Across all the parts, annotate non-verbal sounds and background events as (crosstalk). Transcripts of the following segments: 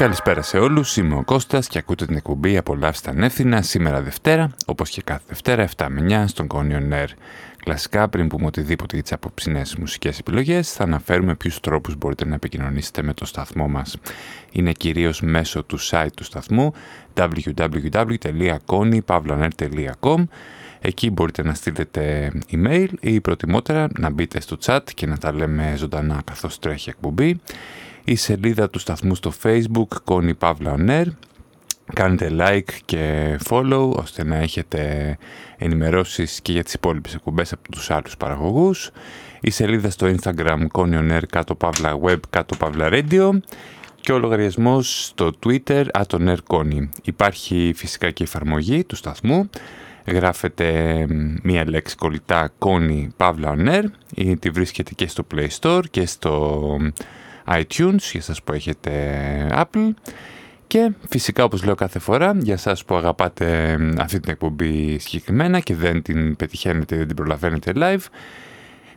Καλησπέρα σε όλους, είμαι ο Κώστας και ακούτε την εκπομπή «Απολαύστε ανεύθυνα» σήμερα Δευτέρα, όπως και κάθε Δευτέρα 7 με 9 στον Κόνιον Air. Κλασικά, πριν πούμε οτιδήποτε για τις απόψινές μουσικές επιλογές, θα αναφέρουμε ποιους τρόπους μπορείτε να επικοινωνήσετε με το σταθμό μας. Είναι κυρίως μέσω του site του σταθμού www.konypavlaner.com Εκεί μπορείτε να στείλετε email ή προτιμότερα να μπείτε στο chat και να τα λέμε ζωντανά καθώς τρέχει εκπομπή η σελίδα του σταθμού στο facebook Connie Pavla On Air. Κάντε like και follow ώστε να έχετε ενημερώσεις και για τις υπόλοιπες εκπομπές από τους άλλους παραγωγούς. Η σελίδα στο instagram Connie On Air κάτω Pavla Web κάτω Pavla Radio και ο λογαριασμός στο twitter Air Connie. Υπάρχει φυσικά και η εφαρμογή του σταθμού. Γράφετε μία λέξη κολλητά Connie Pavla On Air ή τη βρίσκετε και στο Play Store και στο iTunes για σας που έχετε Apple. Και φυσικά όπως λέω κάθε φορά για σας που αγαπάτε αυτή την εκπομπή συγκεκριμένα και δεν την πετυχαίνετε, δεν την προλαβαίνετε live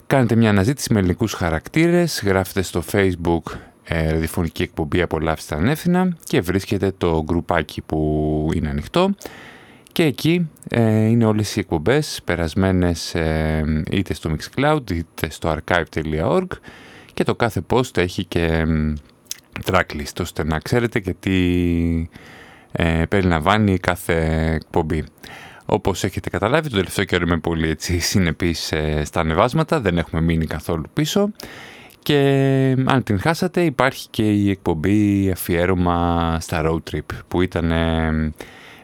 κάνετε μια αναζήτηση με ελληνικούς χαρακτήρες, γράφετε στο facebook ε, ραδιοφωνική εκπομπή «Απολαύστε ανεύθυνα» και βρίσκετε το γκρουπάκι που είναι ανοιχτό. Και εκεί ε, είναι όλες οι εκπομπές περασμένες ε, είτε στο Mixcloud είτε στο archive.org και το κάθε post έχει και tracklist ώστε να ξέρετε και τι ε, περιλαμβάνει κάθε εκπομπή. Όπως έχετε καταλάβει, το τελευταίο καιρό είμαι πολύ έτσι συνεπής ε, στα ανεβάσματα, δεν έχουμε μείνει καθόλου πίσω. Και αν την χάσατε υπάρχει και η εκπομπή αφιέρωμα στα road trip που ήταν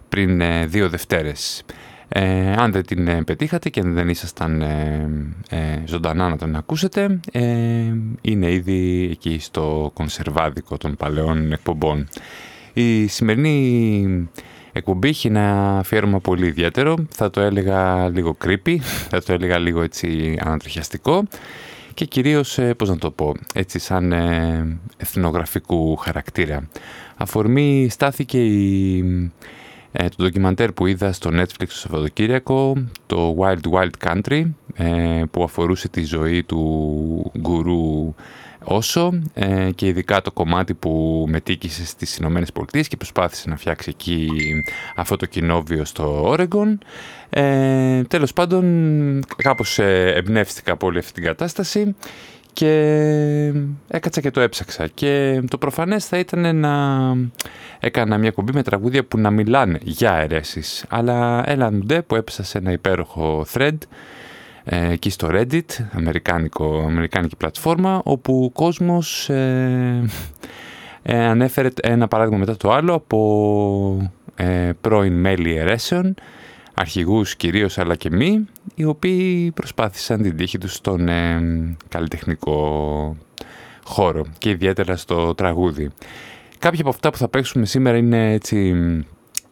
πριν ε, δύο Δευτέρες. Ε, αν δεν την ε, πετύχατε και δεν ήσασταν ε, ε, ζωντανά να τον ακούσετε, είναι ήδη εκεί στο κονσερβάδικο των παλαιών εκπομπών. Η σημερινή εκπομπή έχει ένα αφιέρωμα πολύ ιδιαίτερο, θα το έλεγα λίγο creepy, θα το έλεγα λίγο έτσι ανατριχιαστικό και κυρίως, πώς να το πω, έτσι σαν εθνογραφικού χαρακτήρα. Αφορμή στάθηκε η ε, το ντοκιμαντέρ που είδα στο Netflix το Σαββατοκύριακο, το Wild Wild Country, ε, που αφορούσε τη ζωή του γκουρού Όσο ε, και ειδικά το κομμάτι που μετήκησε στις Ηνωμένες Πολιτείες και προσπάθησε να φτιάξει εκεί αυτό το κοινόβιο στο Όρεγκον. Ε, τέλος πάντων, κάπως ε, εμπνεύστηκα από όλη αυτή την κατάσταση και έκατσα και το έψαξα. Και το προφανές θα ήταν να έκανα μια κουμπή με τραγούδια που να μιλάνε για αιρέσεις. Αλλά έλα ντε που έπεσα σε ένα υπέροχο thread ε, εκεί στο Reddit, αμερικάνικο, αμερικάνικη πλατφόρμα όπου ο κόσμος ε, ε, ανέφερε ένα παράδειγμα μετά το άλλο από ε, πρώην μέλη αιρέσεων αρχηγούς κυρίως αλλά και μη, οι οποίοι προσπάθησαν την τύχη τους στον ε, καλλιτεχνικό χώρο και ιδιαίτερα στο τραγούδι. Κάποια από αυτά που θα παίξουμε σήμερα είναι έτσι,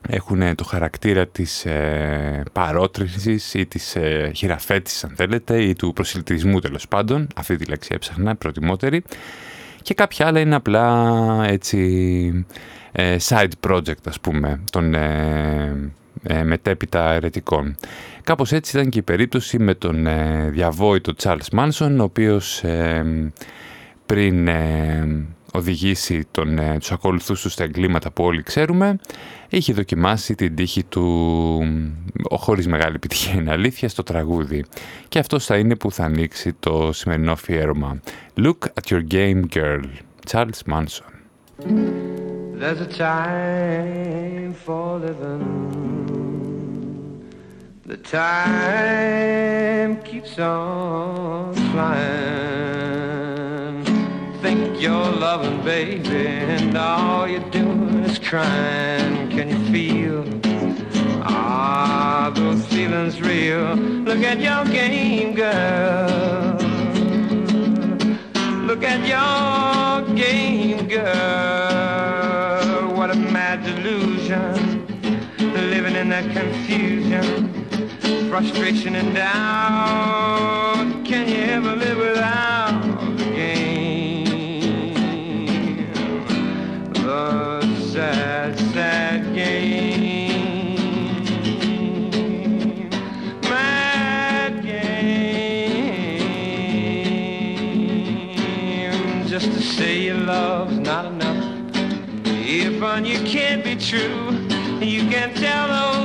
έχουν το χαρακτήρα της ε, παρότρινσης ή της ε, χειραφέτησης αν θέλετε ή του προσιλτισμού τέλος πάντων, αυτή τη λέξη έψαχνα, προτιμότερη και κάποια άλλα είναι απλά έτσι ε, side project ας πούμε των ε, ε, μετέπειτα ερετικών. Κάπως έτσι ήταν και η περίπτωση με τον ε, διαβόητο Charles Manson, ο οποίος ε, πριν ε, οδηγήσει τον, ε, τους ακολουθούς του στα εγκλήματα που όλοι ξέρουμε, είχε δοκιμάσει την τύχη του, χωρίς μεγάλη επιτυχία είναι αλήθεια, στο τραγούδι. Και αυτό θα είναι που θα ανοίξει το σημερινό αφιέρωμα. Look at your game girl, Charles Manson. There's a time for living. The time keeps on flying. Think you're loving, baby, and all you're doing is crying. Can you feel? Ah, those feelings real. Look at your game, girl. Look at your game, girl. What a mad delusion. Living in that confusion, frustration and doubt. Can you ever live without the game? The sad, sad game. Mad game. Just to say your love's not enough. If on, you can't be true. You can tell those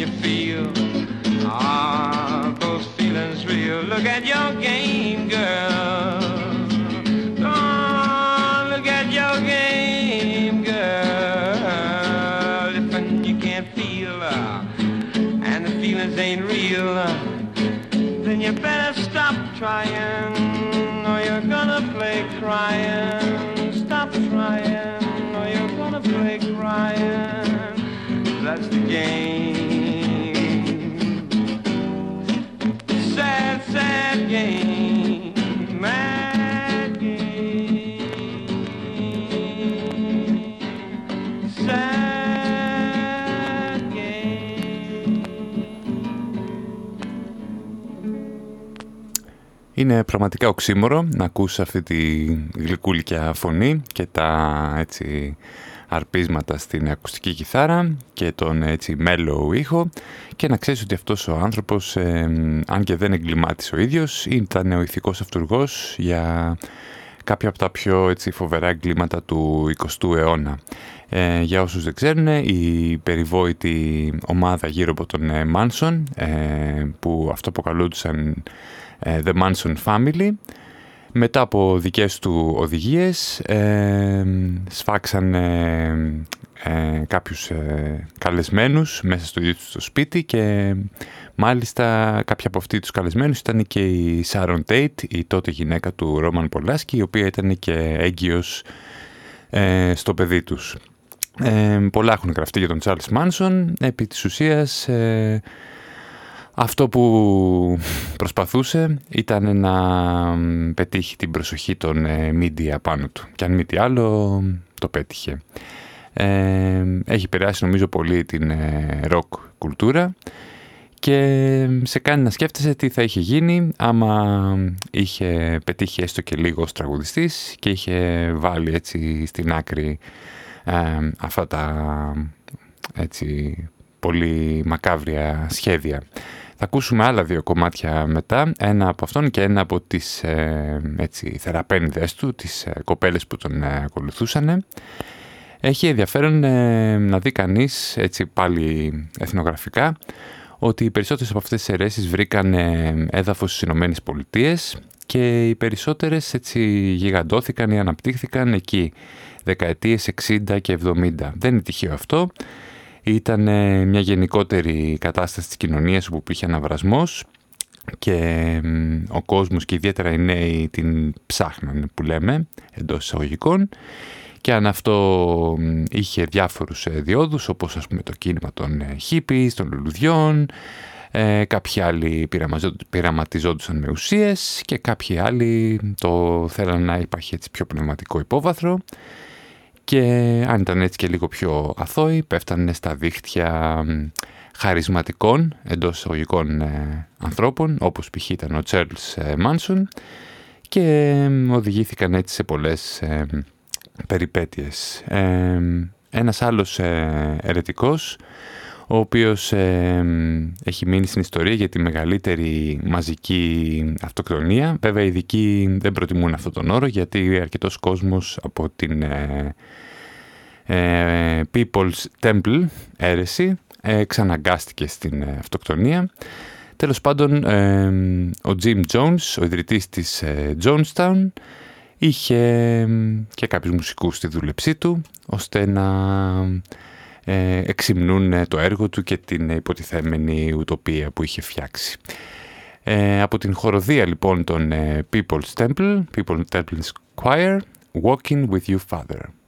you. Feel? Ah, those feelings real. Look at your game, girl. Oh, look at your game, girl. If you can't feel, uh, and the feelings ain't real, uh, then you better stop trying, or you're gonna play crying. Sad, sad game. Mad game. Sad game. Είναι πραγματικά οξύμορο να ακούς αυτή τη γλυκούλικια φωνή και τα έτσι αρπίσματα στην ακουστική κιθάρα και τον έτσι mellow ήχο και να ξέρεις ότι αυτός ο άνθρωπος, ε, αν και δεν εγκλημάτισε ο ίδιος, ήταν ο ηθικός αυτούργος για κάποια από τα πιο έτσι, φοβερά εγκλήματα του 20ου αιώνα. Ε, για όσους δεν ξέρουν, η περιβόητη ομάδα γύρω από τον ε, Manson, ε, που αυτό αποκαλούντουσαν ε, The Manson Family, μετά από δικές του οδηγίες ε, σφάξαν ε, ε, κάποιους ε, καλεσμένους μέσα στο ίδιο τους το σπίτι και μάλιστα κάποια από αυτοί τους καλεσμένους ήταν και η Σάρον Τέιτ, η τότε γυναίκα του Ρόμαν Πολάσκη, η οποία ήταν και έγκυος ε, στο παιδί τους. Ε, πολλά έχουν γραφτεί για τον Τσάρλς Μάνσον, επί της ουσίας... Ε, αυτό που προσπαθούσε ήταν να πετύχει την προσοχή των media πάνω του. Και αν μη τι άλλο, το πέτυχε. Ε, έχει επηρεάσει νομίζω πολύ την ροκ κουλτούρα και σε κάνει να σκέφτεσαι τι θα είχε γίνει άμα είχε πετύχει έστω και λίγο ως τραγουδιστής και είχε βάλει έτσι στην άκρη ε, αυτά τα έτσι, πολύ μακάβρια σχέδια. Θα ακούσουμε άλλα δύο κομμάτια μετά, ένα από αυτόν και ένα από τις ε, έτσι, θεραπένιδες του, τις ε, κοπέλες που τον ε, ακολουθούσαν. Έχει ενδιαφέρον ε, να δει κανείς, έτσι πάλι εθνογραφικά, ότι οι περισσότερες από αυτές τις αιρέσεις βρήκαν έδαφος στις Ηνωμένες Πολιτείες και οι περισσότερες έτσι γιγαντώθηκαν ή αναπτύχθηκαν εκεί δεκαετίες 60 και 70. Δεν είναι τυχαίο αυτό ήταν μια γενικότερη κατάσταση της κοινωνίας όπου υπήρχε αναβρασμός και ο κόσμος και ιδιαίτερα οι νέοι την ψάχνανε που λέμε εντός εισαγωγικών. Και αν αυτό είχε διάφορους ε, διόδους όπως ας πούμε το κίνημα των χίπης, των λουλουδιών ε, κάποιοι άλλοι πειραματιζόντουσαν με ουσίες και κάποιοι άλλοι το θέλαν να υπάρχει έτσι πιο πνευματικό υπόβαθρο και αν ήταν έτσι και λίγο πιο αθώοι πέφτανε στα δίχτυα χαρισματικών εντός εισαγωγικών ε, ανθρώπων όπως π.χ. ήταν ο Τσέρλς ε, Μάνσον και οδηγήθηκαν έτσι σε πολλές ε, περιπέτειες. Ε, ένας άλλος ε, ερετικός ο οποίος έχει μείνει στην ιστορία για τη μεγαλύτερη μαζική αυτοκτονία. Βέβαια οι ειδικοί δεν προτιμούν αυτόν τον όρο γιατί αρκετός κόσμος από την ε, People's Temple αίρεση ε, ξαναγκάστηκε στην ε, αυτοκτονία. Τέλος πάντων, ο Jim Jones, ο ιδρυτής της Jonestown, είχε και κάποιους μουσικούς στη δούλεψή του, ώστε να εξυμνούν το έργο του και την υποτιθέμενη ουτοπία που είχε φτιάξει. από την χοροδία λοιπόν των People's Temple, People's Temple's Choir, Walking with You Father.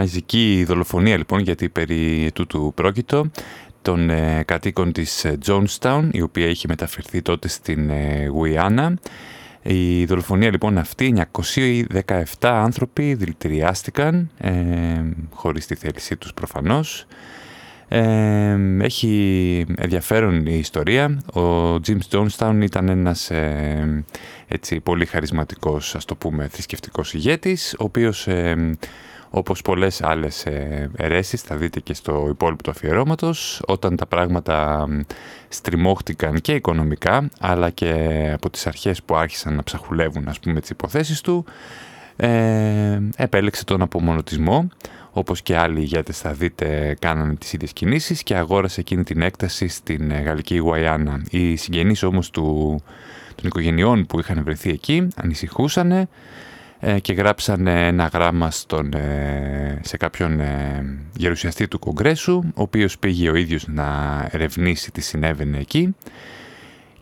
Μαζική δολοφονία λοιπόν, γιατί περί τούτου πρόκειτο, των ε, κατοίκων της ε, Jonestown, η οποία είχε μεταφερθεί τότε στην ε, Γουιάννα. Η δολοφονία λοιπόν αυτή, 917 άνθρωποι δηλητηριάστηκαν, ε, χωρίς τη θέλησή τους προφανώς. Ε, έχει ενδιαφέρον η ιστορία. Ο James Jonestown ήταν ένας ε, έτσι, πολύ χαρισματικός, ας το πούμε, θρησκευτικός ηγέτης, ο οποίος όπως πολλές άλλες ε, αιρέσεις, θα δείτε και στο υπόλοιπο του αφιερώματος, όταν τα πράγματα στριμώχτηκαν και οικονομικά, αλλά και από τις αρχές που άρχισαν να ψαχουλεύουν, ας πούμε, τις υποθέσεις του, ε, επέλεξε τον απομονωτισμό, όπως και άλλοι ηγέτες θα δείτε κάνανε τις ίδιες κινήσεις και αγόρασε εκείνη την έκταση στην ε, Γαλλική Γουαϊάννα. Οι συγγενείς όμως του, των οικογενειών που είχαν βρεθεί εκεί ανησυχούσανε ε, και γράψαν ένα γράμμα στον, ε, σε κάποιον ε, γερουσιαστή του Κογκρέσου, ο οποίος πήγε ο ίδιος να ερευνήσει τι συνέβαινε εκεί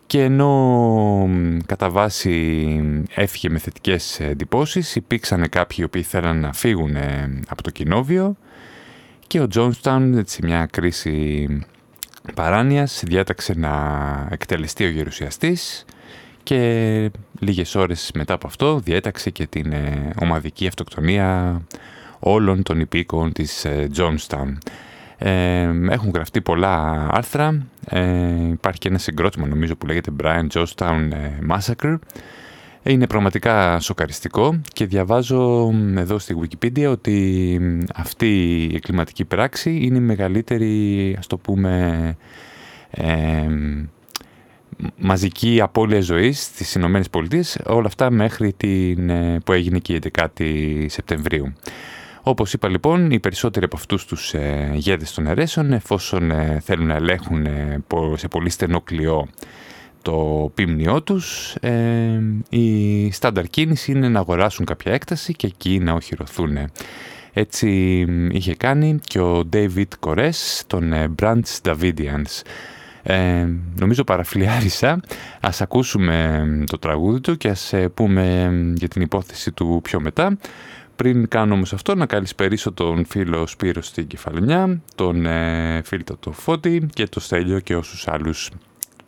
και ενώ κατά βάση έφυγε με θετικές εντυπώσεις, υπήρξαν κάποιοι οι οποίοι θέλαν να φύγουν από το κοινόβιο και ο Τζόνστον σε μια κρίση παράνοιας διάταξε να εκτελεστεί ο γερουσιαστής και λίγες ώρες μετά από αυτό διέταξε και την ε, ομαδική αυτοκτονία όλων των υπήκων της ε, Johnstown. Ε, έχουν γραφτεί πολλά άρθρα, υπάρχει και ένα συγκρότημα νομίζω που λέγεται Brian Johnstown Massacre. Είναι πραγματικά σοκαριστικό και διαβάζω εδώ στη Wikipedia ότι αυτή η εγκληματική πράξη είναι η μεγαλύτερη, ας το πούμε, μαζική απώλεια ζωής στις Ηνωμένες Πολιτείες, όλα αυτά μέχρι την, ε, που έγινε και η 11η Σεπτεμβρίου. Όπως είπα λοιπόν, οι περισσότεροι από αυτούς τους ε, γέδες των αιρέσεων, εφόσον ε, θέλουν να ελέγχουν ε, σε πολύ στενό κλειό το πίμνιό τους, ε, η στάνταρ κίνηση είναι να αγοράσουν κάποια έκταση και εκεί να οχυρωθούν. Έτσι είχε κάνει και ο David Κορές των Branch Davidians. Ε, νομίζω παραφλιάρισα. Ας ακούσουμε το τραγούδι του και ας ε, πούμε για την υπόθεση του πιο μετά. Πριν κάνω όμως αυτό να καλησπερίσω τον φίλο Σπύρο στην Κεφαλονιά, τον ε, φίλο το Φώτη και το Στέλιο και όσους άλλους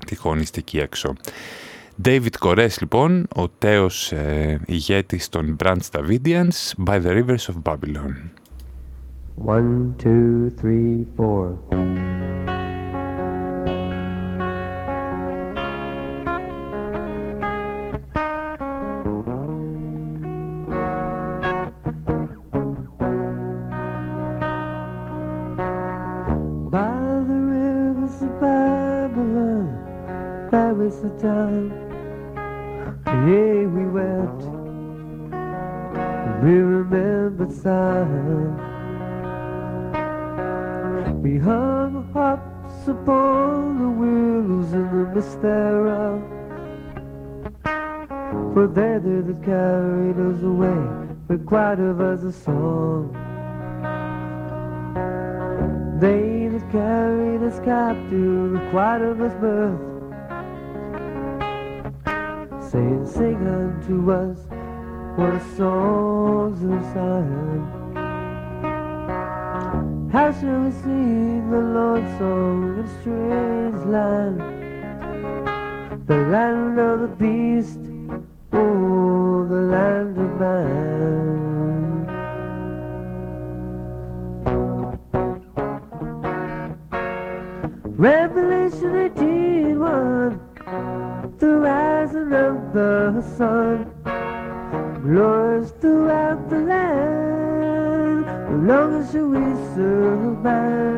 τυχόν εκεί έξω. David Κορές λοιπόν, ο τέος ε, ηγέτης των Branch Davidians, By the Rivers of Babylon. One, two, three, four. The time. Yeah, we wept. We remembered silence. We hung hops upon the wheels in the mist thereof. For there they carried us away, required of us a song. They that carried us captive, required of us birth saying, Sing unto us what songs of Zion. How shall we sing the Lord's song in a strange land? The land of the beast, oh, the land of man. Revelation 18 1 the rising of the sun glories throughout the land. As long as we survive.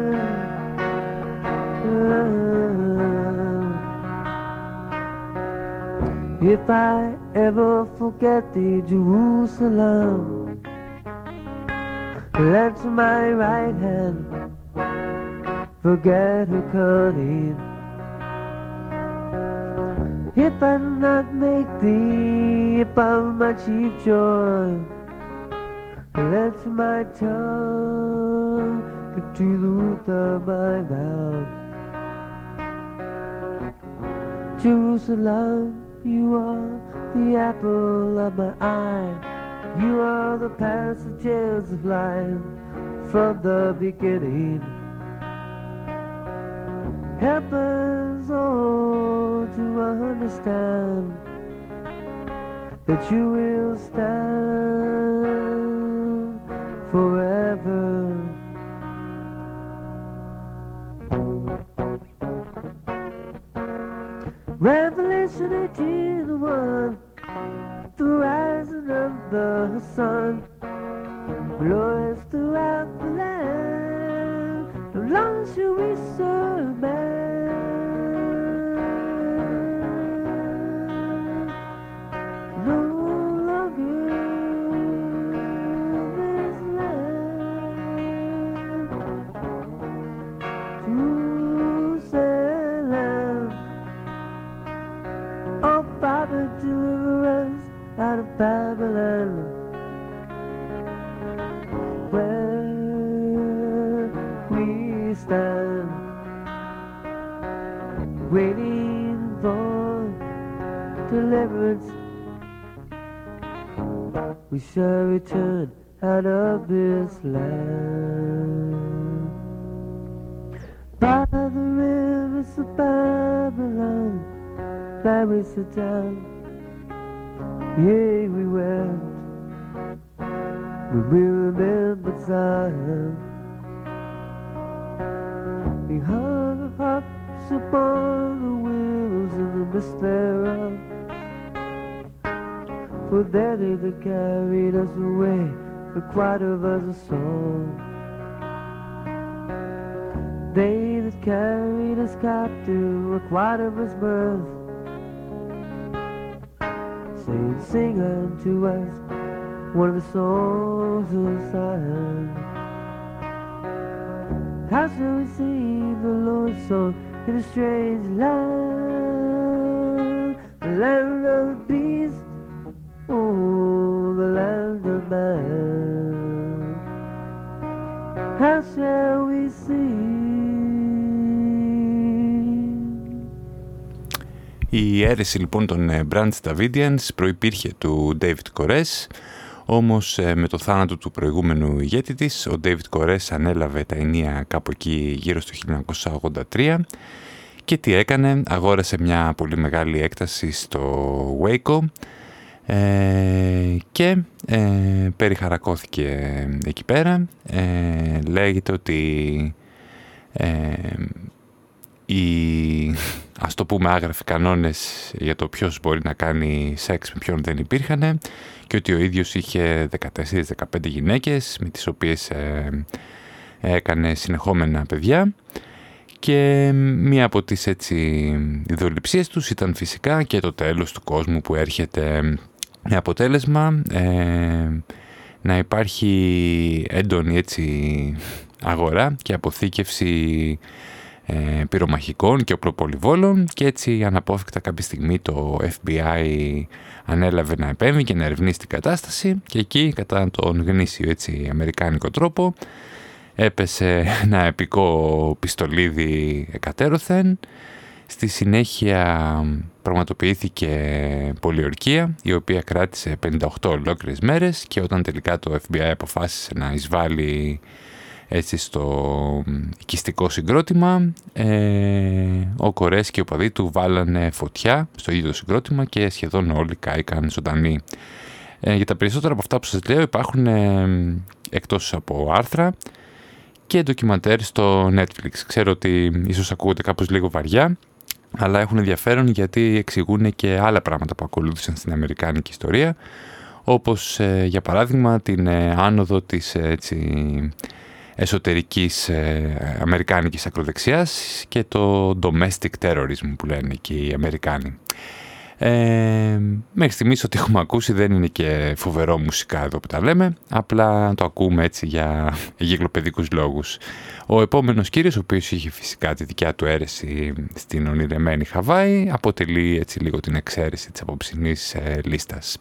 If I ever forget the Jerusalem, let my right hand forget her cunning. If I not make thee above my chief joy, let my tongue get to the root of my mouth. Jerusalem, you are the apple of my eye. You are the passengers of life from the beginning. Us all to understand that you will stand forever. Revelation 18 1 The rising of the sun Glorious throughout the land No longer shall we serve We shall return out of this land. By the rivers of Babylon there we sit down. Yea, we wept we remembered Zion. We hung our harps upon the willows in the mist thereof. For there they that carried us away the required of us a song. They that carried us captive required of us mirth saying, Sing unto us one of the songs of Zion. How shall we sing the Lord's song in a strange land? The land of beast, oh, the land of man. How shall we sing? Η αίρεση λοιπόν των ε, Branch Davidians προϋπήρχε του David Koresh, όμως ε, με το θάνατο του προηγούμενου ηγέτη της, ο David Koresh ανέλαβε τα ενία κάπου εκεί γύρω στο 1983 και τι έκανε, αγόρασε μια πολύ μεγάλη έκταση στο Waco ε, και ε, περιχαρακώθηκε εκεί πέρα. Ε, λέγεται ότι ε, οι, ας το πούμε, άγραφοι κανόνες για το ποιος μπορεί να κάνει σεξ με ποιον δεν υπήρχαν και ότι ο ίδιος είχε 14-15 γυναίκες με τις οποίες ε, έκανε συνεχόμενα παιδιά και μία από τις έτσι ιδεολειψίες τους ήταν φυσικά και το τέλος του κόσμου που έρχεται με αποτέλεσμα ε, να υπάρχει έντονη έτσι αγορά και αποθήκευση ε, πυρομαχικών και οπλοπολιβόλων και έτσι αναπόφευκτα κάποια στιγμή το FBI ανέλαβε να επέμβει και να ερευνήσει την κατάσταση και εκεί κατά τον γνήσιο έτσι αμερικάνικο τρόπο έπεσε ένα επικό πιστολίδι εκατέρωθεν στη συνέχεια πραγματοποιήθηκε πολιορκία η οποία κράτησε 58 ολόκληρες μέρες και όταν τελικά το FBI αποφάσισε να εισβάλλει έτσι στο οικιστικό συγκρότημα ε, ο Κορές και ο παδί του βάλανε φωτιά στο ίδιο το συγκρότημα και σχεδόν όλοι κάηκαν ζωντανοί. Ε, για τα περισσότερα από αυτά που σας λέω υπάρχουν ε, εκτός από άρθρα και ντοκιμαντέρ στο Netflix. Ξέρω ότι ίσως ακούγονται κάπως λίγο βαριά αλλά έχουν ενδιαφέρον γιατί εξηγούν και άλλα πράγματα που ακολούθησαν στην Αμερικάνικη ιστορία όπως ε, για παράδειγμα την ε, άνοδο της έτσι, εσωτερικής ε, αμερικάνικης ακροδεξιάς και το domestic terrorism που λένε και οι Αμερικάνοι. Ε, μέχρι στιγμής ό,τι έχουμε ακούσει δεν είναι και φοβερό μουσικά εδώ που τα λέμε, απλά το ακούμε έτσι για γυκλοπαιδικούς λόγους. Ο επόμενος κύριος, ο οποίος είχε φυσικά τη δικιά του αίρεση στην ονειρεμένη Χαβάη, αποτελεί έτσι λίγο την εξαίρεση της απόψινής ε, λίστας.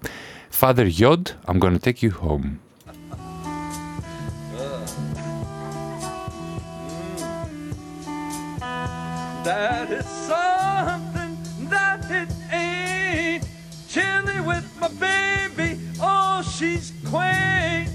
Father Yod, I'm gonna take you home. That is something that it ain't. Chilling with my baby, oh, she's quaint.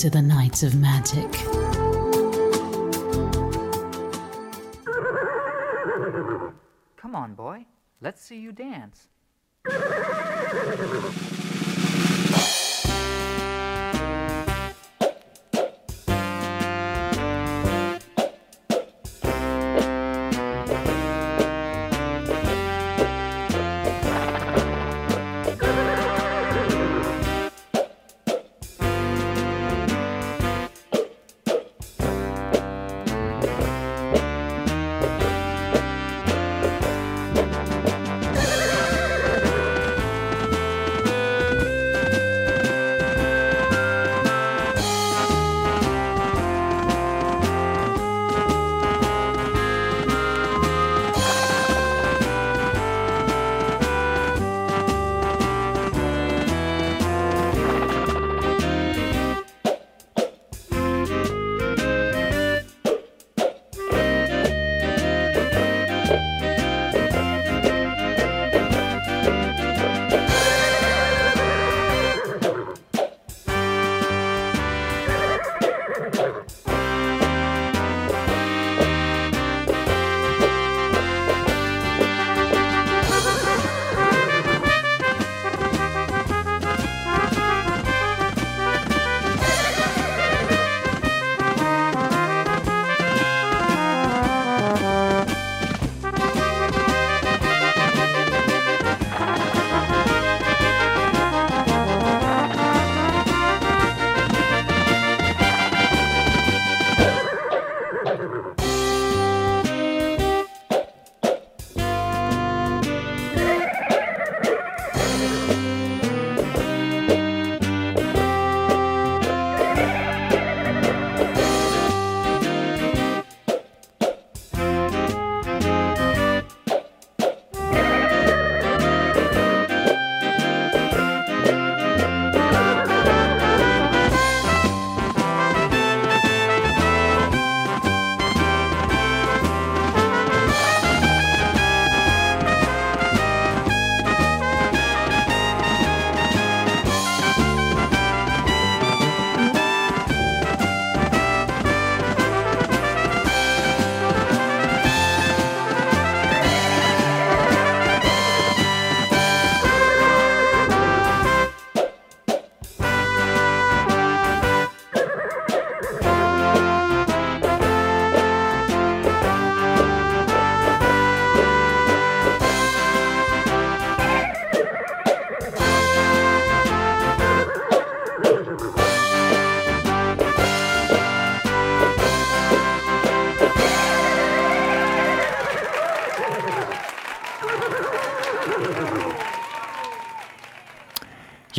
To the Nights of Magic. Come on, boy. Let's see you dance.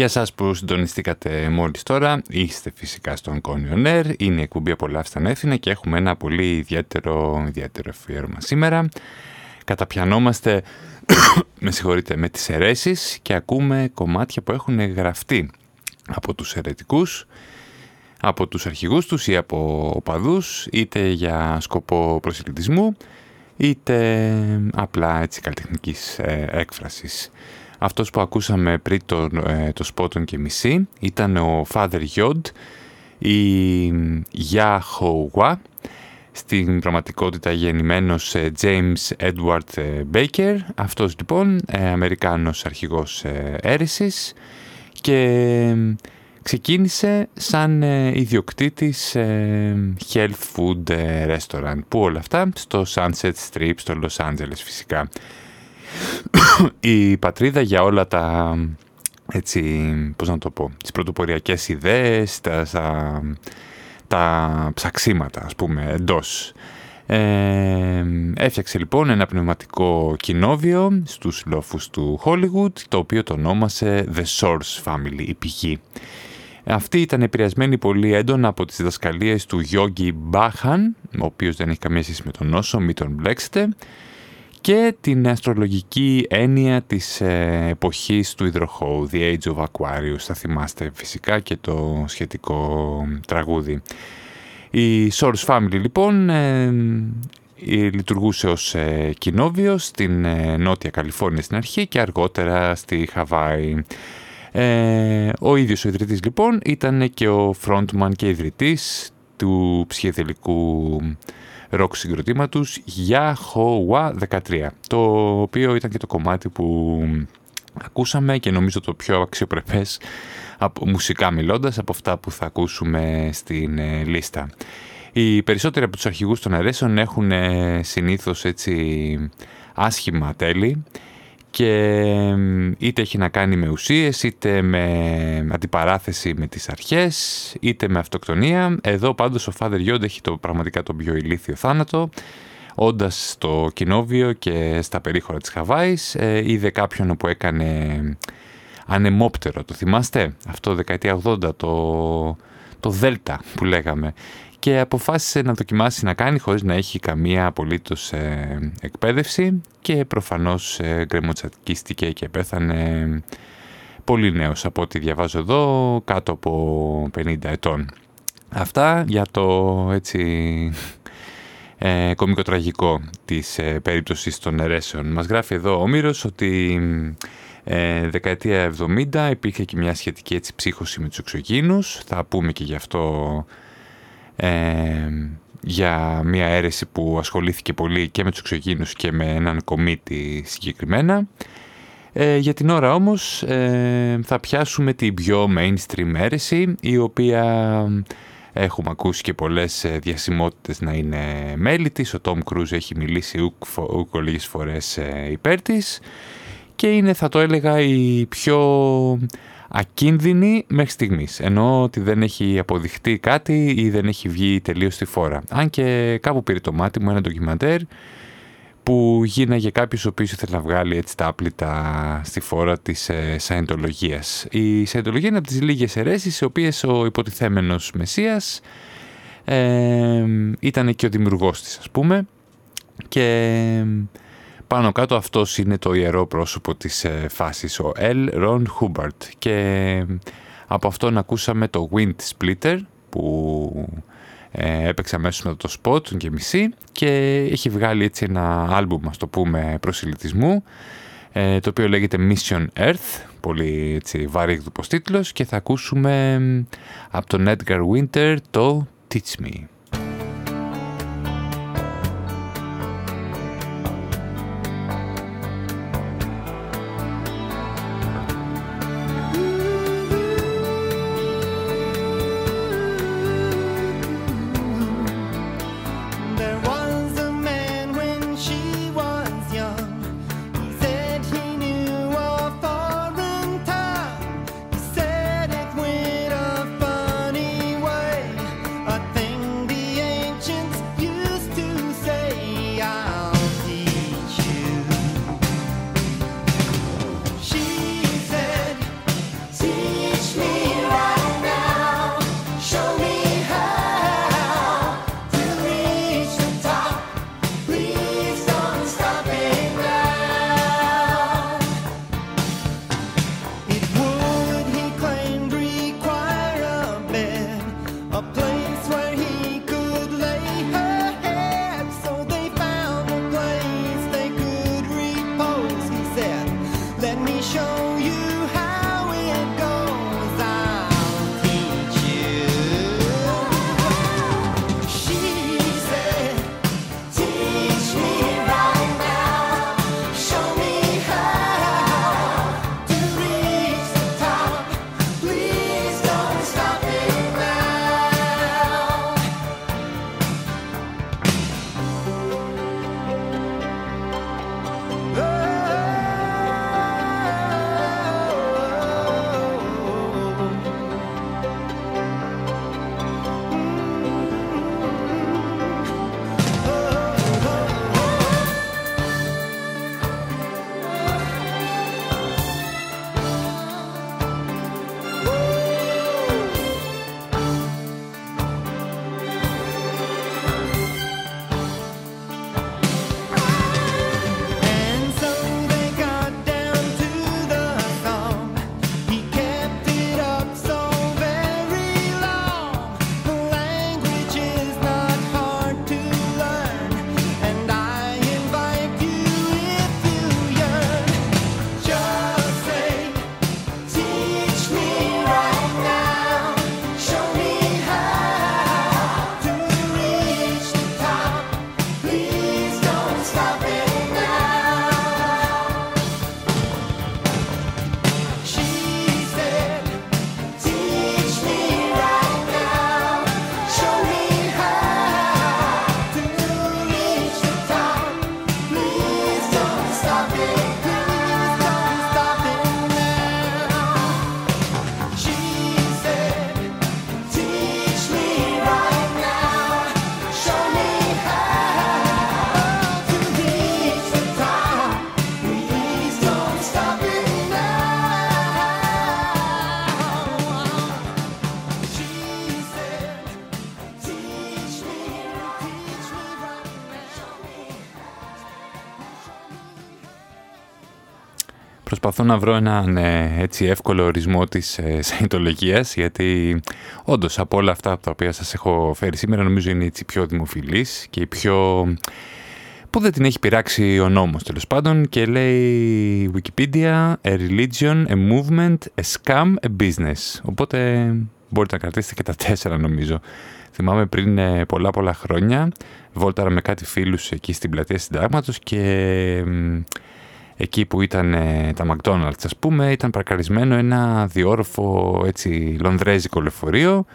Για σας που συντονιστήκατε μόλις τώρα, είστε φυσικά στον Κόνιον Air, είναι η εκπομπή Απολαύστα Νέφινα και έχουμε ένα πολύ ιδιαίτερο, ιδιαίτερο αφιέρωμα σήμερα. Καταπιανόμαστε, (coughs) με συγχωρείτε, με τις αιρέσεις και ακούμε κομμάτια που έχουν γραφτεί από τους αιρετικούς, από τους αρχηγούς τους ή από οπαδούς, είτε για σκοπό προσελκυτισμού, είτε απλά έτσι καλλιτεχνικής ε, έκφρασης. Αυτός που ακούσαμε πριν το, ε, το σπότον και μισή ήταν ο Father Yod ή Yahoo στην πραγματικότητα γεννημένος ε, James Edward ε, Baker. Αυτός λοιπόν, Αμερικάνος αρχηγός αίρεσης και ξεκίνησε σαν ιδιοκτήτης health food restaurant που όλα αυτά; Στο Sunset Strip στο Los Angeles φυσικά η πατρίδα για όλα τα, έτσι, πώς να το πω, τις πρωτοποριακές ιδέες, τα, τα, τα ψαξίματα, ας πούμε, εντός. Ε, έφτιαξε λοιπόν ένα πνευματικό κοινόβιο στους λόφους του Hollywood, το οποίο το ονόμασε The Source Family, η πηγή. Αυτή ήταν επηρεασμένη πολύ έντονα από τις διδασκαλίες του Yogi Μπάχαν, ο οποίος δεν έχει καμία σχέση με τον νόσο, μην τον μπλέξετε, και την αστρολογική έννοια της ε, εποχής του υδροχώου, The Age of Aquarius, θα θυμάστε φυσικά και το σχετικό τραγούδι. Η Source Family λοιπόν ε, λειτουργούσε ως ε, κοινόβιο στην Νότια Καλιφόρνια στην αρχή και αργότερα στη Χαβάη. ο ίδιος ο ιδρυτής λοιπόν ήταν και ο frontman και ιδρυτής του ψυχεδελικού ροκ συγκροτήματος Yahoo 13 το οποίο ήταν και το κομμάτι που ακούσαμε και νομίζω το πιο αξιοπρεπές από, μουσικά μιλώντας από αυτά που θα ακούσουμε στην ε, λίστα. Οι περισσότεροι από τους αρχηγούς των αρέσεων έχουν ε, συνήθως έτσι άσχημα τέλη και είτε έχει να κάνει με ουσίες, είτε με αντιπαράθεση με τις αρχές, είτε με αυτοκτονία. Εδώ πάντως ο Father Yod έχει το, πραγματικά το πιο ηλίθιο θάνατο, όντας στο κοινόβιο και στα περίχωρα της Χαβάης, ε, είδε κάποιον που έκανε ανεμόπτερο, το θυμάστε, αυτό δεκαετία 80, το, το Δέλτα που λέγαμε και αποφάσισε να δοκιμάσει να κάνει χωρίς να έχει καμία απολύτως ε, εκπαίδευση και προφανώς ε, γκρεμοτσακίστηκε και πέθανε πολύ νέος από ό,τι διαβάζω εδώ κάτω από 50 ετών. Αυτά για το έτσι ε, κομικοτραγικό της ε, περίπτωσης των αιρέσεων. Μας γράφει εδώ ο Μύρος ότι ε, δεκαετία 70 υπήρχε και μια σχετική έτσι ψύχωση με τους εξωγήνους. Θα πούμε και γι' αυτό για μια αίρεση που ασχολήθηκε πολύ και με τους εξωγήνους και με έναν κομίτη συγκεκριμένα. Ε, για την ώρα όμως ε, θα πιάσουμε την πιο mainstream αίρεση η οποία έχουμε ακούσει και πολλές ε, διασημότητες να είναι μέλη της. Ο Tom Cruise έχει μιλήσει ούκο λίγες φορές ε, υπέρ της και είναι θα το έλεγα η πιο ακίνδυνη μέχρι στιγμής. Ενώ ότι δεν έχει αποδειχτεί κάτι ή δεν έχει βγει τελείως στη φόρα. Αν και κάπου πήρε το μάτι μου ένα ντοκιμαντέρ που γίναγε κάποιος ο οποίος ήθελε να βγάλει έτσι τα άπλυτα στη φόρα της ε, Σαϊντολογίας. Η Σαϊντολογία είναι από τις λίγες αιρέσεις οι οποίες ο υποτιθέμενος Μεσσίας ε, ήταν και ο δημιουργός της ας πούμε και πάνω κάτω αυτός είναι το ιερό πρόσωπο της ε, φάσης, ο L. Ron Hubbard. Και από αυτόν ακούσαμε το Wind Splitter που ε, έπαιξε αμέσως με το spot και μισή και έχει βγάλει έτσι ένα άλμπουμ, ας το πούμε, προσιλητισμού ε, το οποίο λέγεται Mission Earth, πολύ έτσι βαρύγδουπος τίτλος και θα ακούσουμε από τον Edgar Winter το Teach Me. Προσπαθώ να βρω έναν ε, έτσι εύκολο ορισμό της ε, γιατί όντως από όλα αυτά τα οποία σας έχω φέρει σήμερα νομίζω είναι έτσι πιο δημοφιλής και πιο που δεν την έχει πειράξει ο νόμος τέλος πάντων και λέει Wikipedia A religion, a movement, a scam, a business οπότε μπορείτε να κρατήσετε και τα τέσσερα νομίζω. Θυμάμαι πριν ε, πολλά πολλά χρόνια βόλταρα με κάτι φίλους εκεί στην πλατεία συντάγματος και εκεί που ήταν ε, τα McDonald's ας πούμε ήταν παρκαρισμένο ένα διόροφο έτσι λονδρέζικο λεωφορείο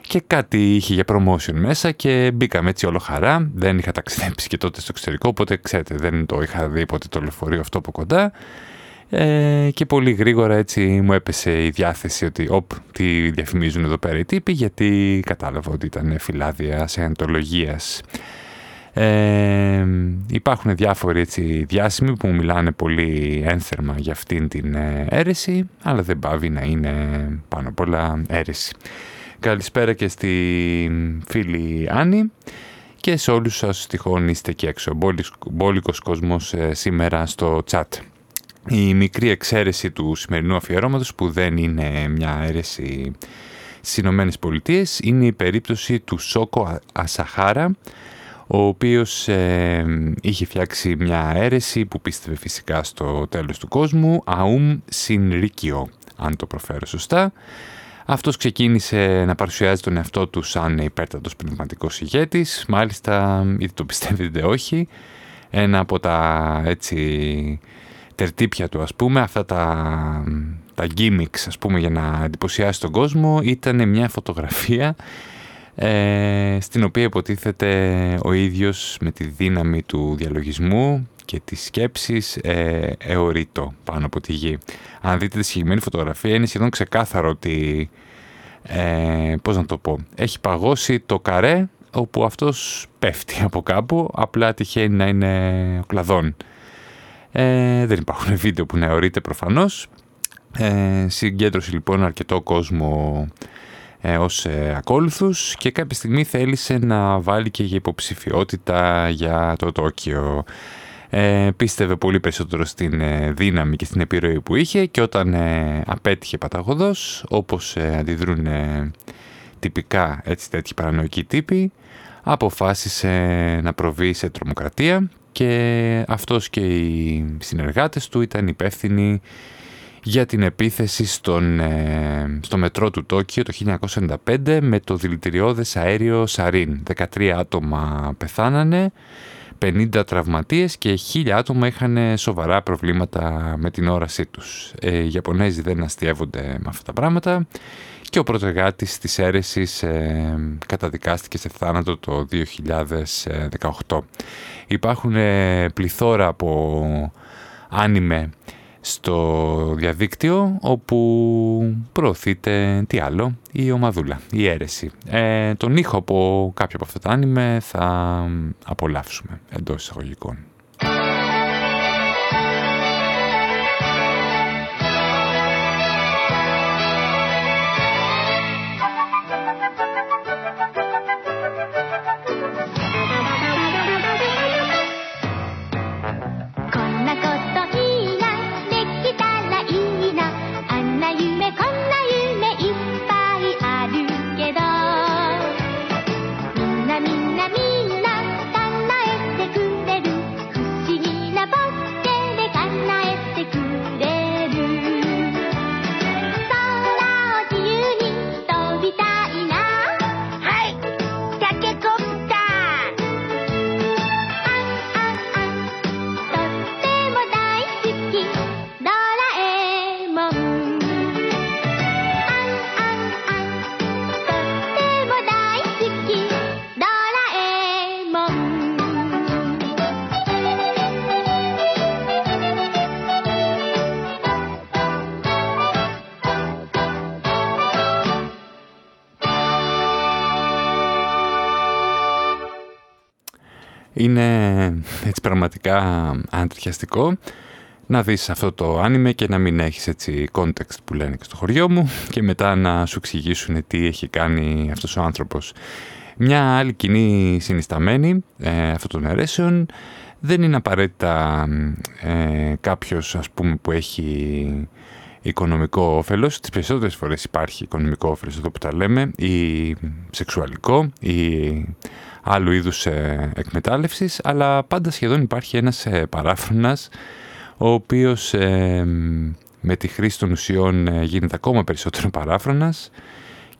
και κάτι είχε για promotion μέσα και μπήκαμε έτσι όλο χαρά. Δεν είχα ταξιδέψει και τότε στο εξωτερικό, οπότε ξέρετε δεν το είχα δει ποτέ το λεωφορείο αυτό από κοντά. Ε, και πολύ γρήγορα έτσι μου έπεσε η διάθεση ότι όπ, τι διαφημίζουν εδώ πέρα οι τύποι γιατί κατάλαβα ότι ήταν φυλάδια σε αντολογίας. Ε, υπάρχουν διάφοροι έτσι, διάσημοι που μιλάνε πολύ ένθερμα για αυτήν την ε, αίρεση, αλλά δεν πάβει να είναι πάνω απ' όλα αίρεση. Καλησπέρα και στη φίλη Άννη και σε όλους σας τυχόν είστε και έξω. Μπόλικος κόσμος ε, σήμερα στο chat. Η μικρή εξαίρεση του σημερινού αφιερώματος που δεν είναι μια αίρεση στις Ηνωμένες Πολιτείες είναι η περίπτωση του Σόκο Ασαχάρα ο οποίος ε, είχε φτιάξει μια αίρεση που πίστευε φυσικά στο τέλος του κόσμου Αούμ Συνρίκιο, αν το προφέρω σωστά. Αυτός ξεκίνησε να παρουσιάζει τον εαυτό του σαν υπέρτατος πνευματικός ηγέτης, μάλιστα είτε το πιστεύετε όχι, ένα από τα έτσι τερτύπια του ας πούμε, αυτά τα, τα gimmicks ας πούμε για να εντυπωσιάσει τον κόσμο ήταν μια φωτογραφία ε, στην οποία υποτίθεται ο ίδιος με τη δύναμη του διαλογισμού και της σκέψης ε, εωρείτο πάνω από τη γη. Αν δείτε τη συγκεκριμένη φωτογραφία είναι σχεδόν ξεκάθαρο ότι, ε, πώς να το πω, έχει παγώσει το καρέ όπου αυτός πέφτει (laughs) από κάπου, απλά τυχαίνει να είναι ο κλαδόν. Ε, δεν υπάρχουν (laughs) βίντεο που να εωρείται προφανώς. Ε, συγκέντρωσε λοιπόν αρκετό κόσμο ε, ως ε, ακόλουθους και κάποια στιγμή θέλησε να βάλει και για υποψηφιότητα για το Τόκιο. Ε, πίστευε πολύ περισσότερο στην ε, δύναμη και στην επιρροή που είχε και όταν ε, απέτυχε παταγωδός, όπως αντιδρούν τυπικά έτσι τέτοιοι παρανοϊκοί τύποι, αποφάσισε να προβεί σε τρομοκρατία και αυτός και οι συνεργάτες του ήταν υπεύθυνοι για την επίθεση στον, στο μετρό του Τόκιο το 1995 με το δηλητηριώδες αέριο Σαρίν. 13 άτομα πεθάνανε 50 τραυματίες και 1000 άτομα είχαν σοβαρά προβλήματα με την όρασή τους. Ε, οι Ιαπωνέζοι δεν αστείευονται με αυτά τα πράγματα και ο πρωτεργάτης της αίρεσης ε, καταδικάστηκε σε θάνατο το 2018. Υπάρχουν ε, πληθώρα από άνιμε στο διαδίκτυο όπου προωθείται τι άλλο, η ομαδούλα, η αίρεση. Ε, τον ήχο από κάποιο από αυτά τα άνιμε θα απολαύσουμε εντός εισαγωγικών. Πραγματικά αντριχιαστικό. Να δεις αυτό το άνιμε και να μην έχεις έτσι context που λένε και στο χωριό μου (laughs) και μετά να σου εξηγήσουν τι έχει κάνει αυτός ο άνθρωπος. Μια άλλη κοινή συνισταμένη ε, αυτών των αιρέσεων. Δεν είναι απαραίτητα ε, κάποιος ας πούμε που έχει οικονομικό όφελος, τις περισσότερες φορές υπάρχει οικονομικό όφελος εδώ που τα λέμε, ή σεξουαλικό, ή άλλου είδους ε, εκμετάλλευσης, αλλά πάντα σχεδόν υπάρχει ένας ε, παράφρονας, ο οποίος ε, με τη χρήση των ουσιών ε, γίνεται ακόμα περισσότερο παράφρονας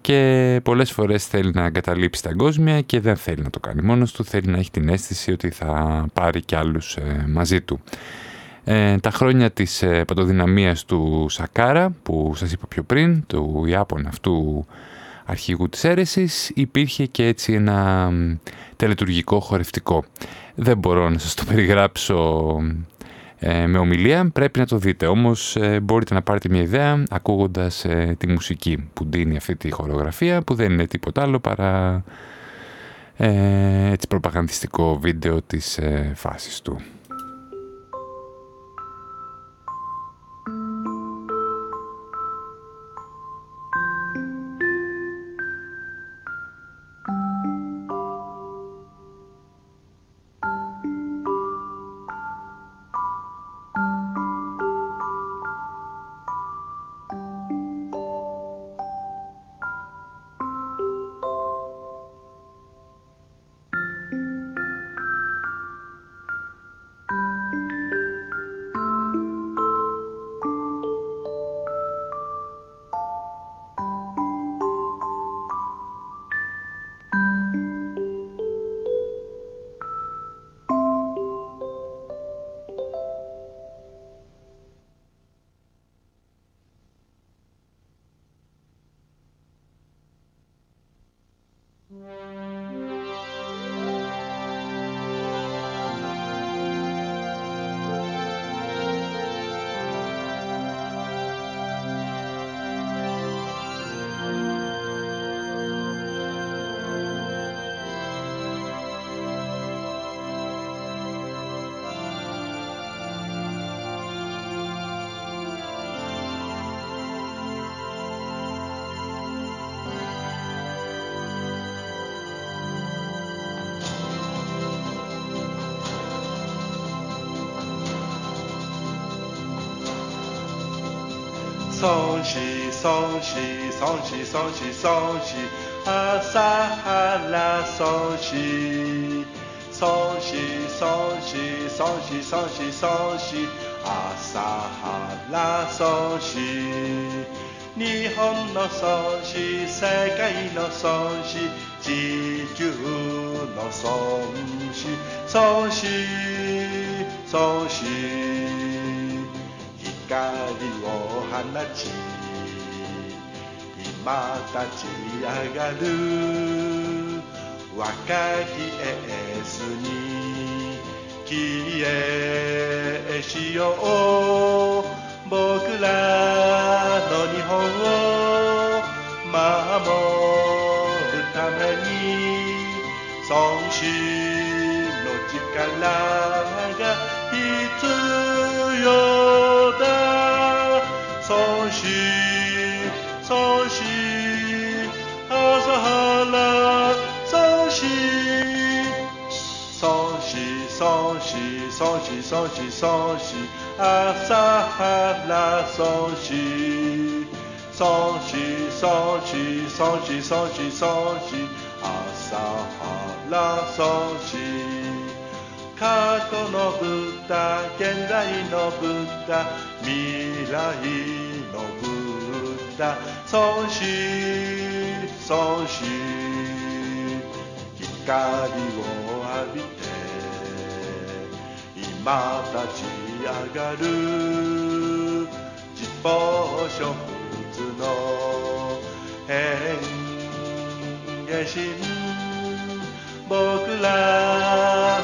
και πολλές φορές θέλει να εγκαταλείψει τα εγκόσμια και δεν θέλει να το κάνει μόνος του, θέλει να έχει την αίσθηση ότι θα πάρει και άλλους μαζί του. Ε, τα χρόνια της ε, παντοδυναμίας του Σακάρα που σας είπα πιο πριν, του Ιάπων αυτού αρχηγού της αίρεσης, υπήρχε και έτσι ένα τελετουργικό χορευτικό. Δεν μπορώ να σας το περιγράψω ε, με ομιλία, πρέπει να το δείτε. Όμως ε, μπορείτε να πάρετε μια ιδέα ακούγοντας ε, τη μουσική που δίνει αυτή τη χορογραφία, που δεν είναι τίποτα άλλο παρά έτσι προπαγανδιστικό βίντεο της φάσης του. 西嗦西嗦西嗦西嗦西，哈萨哈拉嗦西，嗦西嗦西嗦西嗦西嗦西，哈萨哈拉嗦西。日本の宗師、世界の宗師、地球の宗師、宗師、宗師、光を放ち。また散上がる。若きエースに消えしよう。僕らの日本を守るためにそしそしそし朝原そしそしそしそしそしそし朝原そし過去の舞台現在の舞台未来の舞台ダそしそし光を浴びてまた立ち上がる。実報書物の変化心僕ら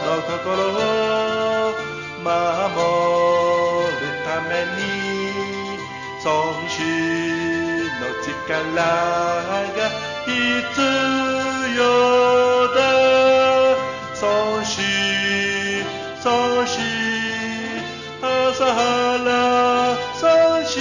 の心を守るために孫子の力が必要。萨拉桑西，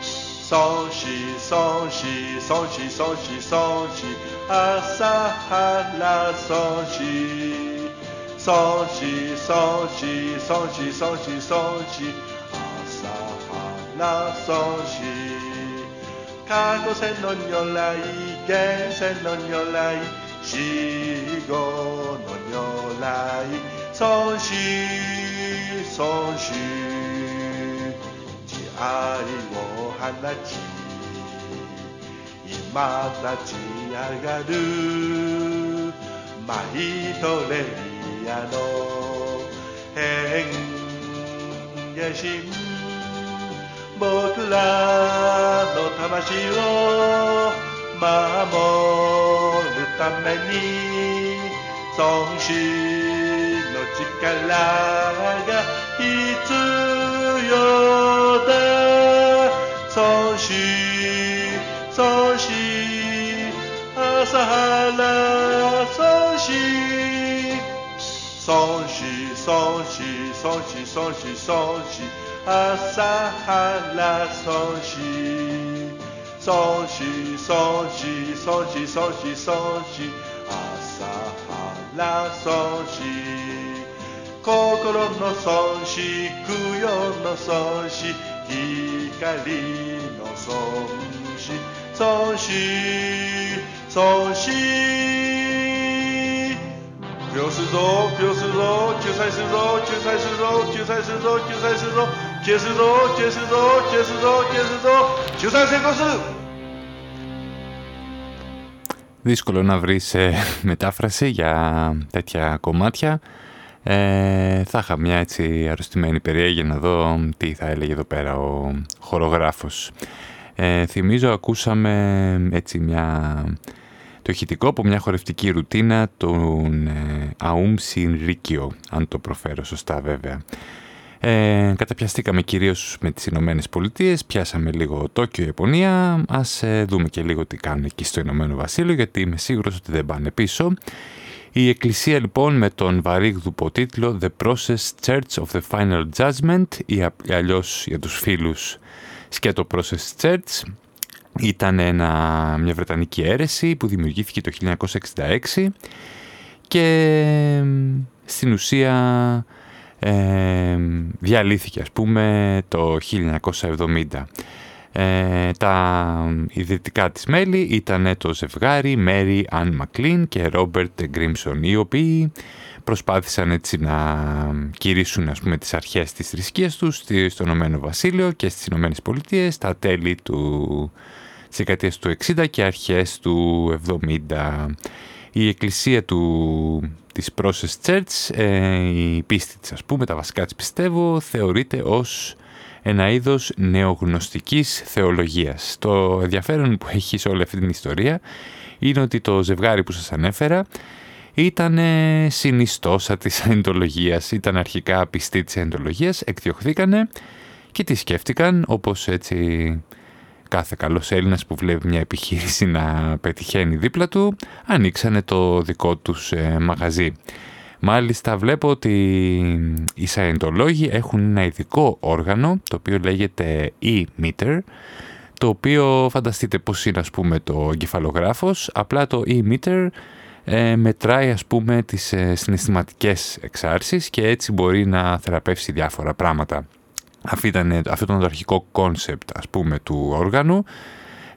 桑西桑西桑西桑西桑西，阿萨哈拉桑西，桑西桑西桑西桑西桑西，阿萨哈拉桑西。卡多塞诺纽来，盖塞诺纽来，西哥诺纽来。孫子孫子慈愛を放ち今立ち上がるマイトレリアの変化心僕らの魂を守るために孫子の力が必要だそしそし朝原そしそしそしそしそしそし朝原そしそしそしそしそしそし朝原そし 心の孫子供養の孫子光の孫子孫子孫子供養するぞ供養するぞ救済するぞ救済するぞ救済するぞ救済するぞ救するぞ救するぞ救するぞ救するぞ救済成功する Δύσκολο να βρεις ε, μετάφραση για τέτοια κομμάτια. Ε, θα είχα μια έτσι αρρωστημένη περιέργεια για να δω τι θα έλεγε εδώ πέρα ο χορογράφος. Ε, θυμίζω ακούσαμε έτσι μια, το ηχητικό από μια χορευτική ρουτίνα των ε, Aum Sinrikyo, αν το προφέρω σωστά βέβαια. Ε, καταπιαστήκαμε κυρίως με τις Ηνωμένες Πολιτείες, πιάσαμε λίγο Τόκιο, Ιαπωνία, ας ε, δούμε και λίγο τι κάνουν εκεί στο Ηνωμένο Βασίλειο γιατί είμαι σίγουρος ότι δεν πάνε πίσω. Η Εκκλησία λοιπόν με τον βαρύγδουπο τίτλο The Process Church of the Final Judgment ή αλλιώς για τους φίλους σκέτο Process Church ήταν ένα, μια Βρετανική αίρεση που δημιουργήθηκε το 1966 και στην ουσία ε, διαλύθηκε ας πούμε το 1970. Ε, τα ιδρυτικά της μέλη ήταν το ζευγάρι Mary Ann McLean και Robert Grimson οι οποίοι προσπάθησαν έτσι να κηρύσουν ας πούμε τις αρχές της θρησκείας τους στο Ηνωμένο Βασίλειο και στις Ηνωμένες Πολιτείες στα τέλη του, της δεκαετίας του 60 και αρχές του 70. Η εκκλησία του, της Process Church, ε, η πίστη της ας πούμε, τα βασικά της πιστεύω, θεωρείται ως ένα είδος νεογνωστικής θεολογίας. Το ενδιαφέρον που έχει σε όλη αυτή την ιστορία είναι ότι το ζευγάρι που σας ανέφερα ήταν συνιστόσα της αντολογίας, ήταν αρχικά πιστή της αντολογίας, εκδιωχθήκανε και τη σκέφτηκαν όπως έτσι κάθε καλός Έλληνας που βλέπει μια επιχείρηση να πετυχαίνει δίπλα του, ανοίξανε το δικό τους ε, μαγαζί. Μάλιστα βλέπω ότι οι σαϊντολόγοι έχουν ένα ειδικό όργανο, το οποίο λέγεται e-meter, το οποίο φανταστείτε πως είναι ας πούμε το εγκεφαλογράφος, απλά το e-meter ε, μετράει ας πούμε τις ε, συναισθηματικές εξάρσεις και έτσι μπορεί να θεραπεύσει διάφορα πράγματα. Αυτό ήταν, αυτό ήταν το αρχικό κόνσεπτ ας πούμε του όργανου.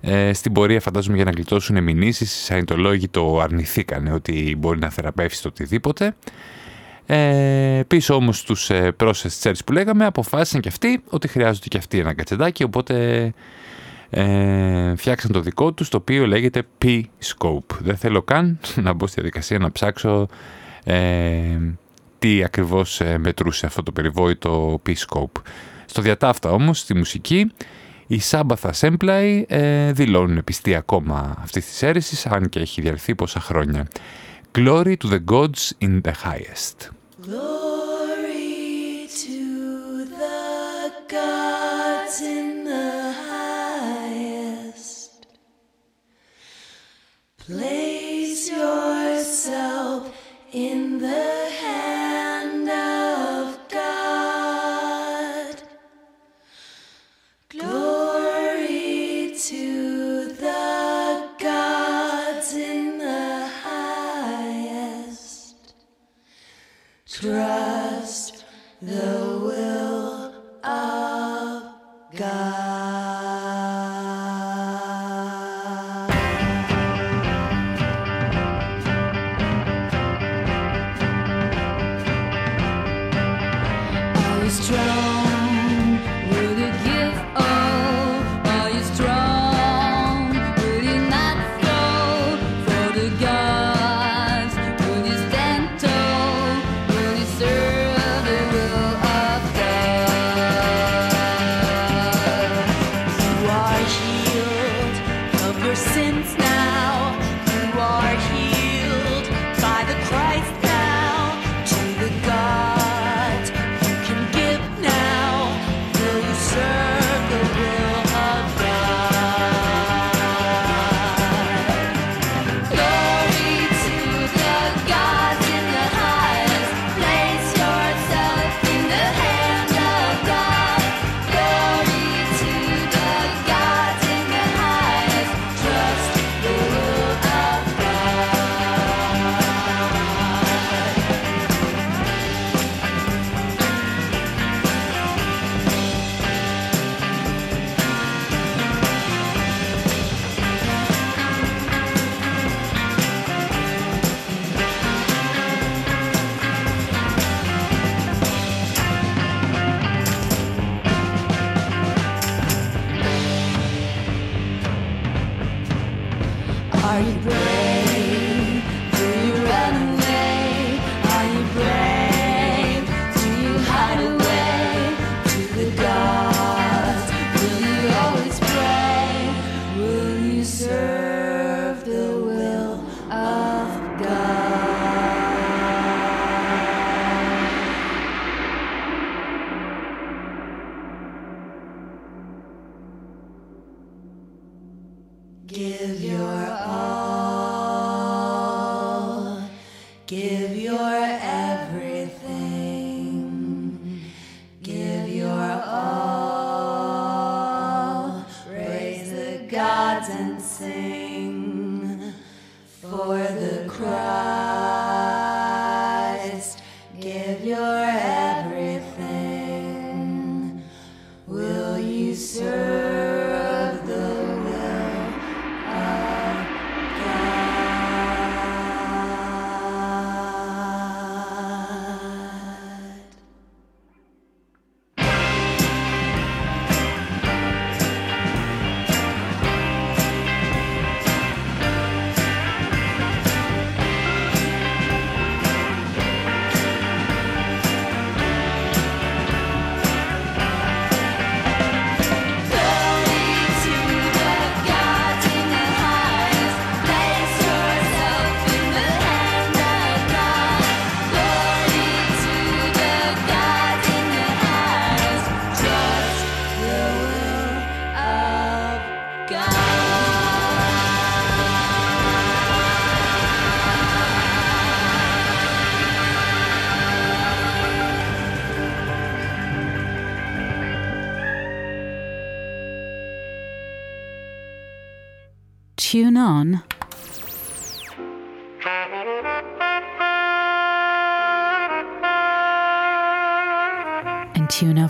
Ε, στην πορεία φαντάζομαι για να γλιτώσουν μηνύσεις, οι σαηεντολόγοι το αρνηθήκανε ότι μπορεί να θεραπεύσει το οτιδήποτε. Ε, πίσω όμως τους ε, Process Church που λέγαμε αποφάσισαν και αυτοί ότι χρειάζονται και αυτοί ένα ατζεντάκι οπότε ε, φτιάξαν το δικό τους το οποίο λέγεται P-Scope. Δεν θέλω καν (laughs) να μπω στη διαδικασία να ψάξω ε, τι ακριβώς ε, μετρούσε αυτό το περιβόητο P-Scope. Στο διατάφτα όμως, στη μουσική, οι Sabbath Assembly ε, δηλώνουν πιστή ακόμα αυτή τη αίρεση, αν και έχει διαρθεί πόσα χρόνια. Glory to the gods in the highest. Glory to the gods in the highest. Place yourself in the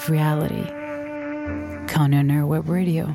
of reality. Conan Web Radio.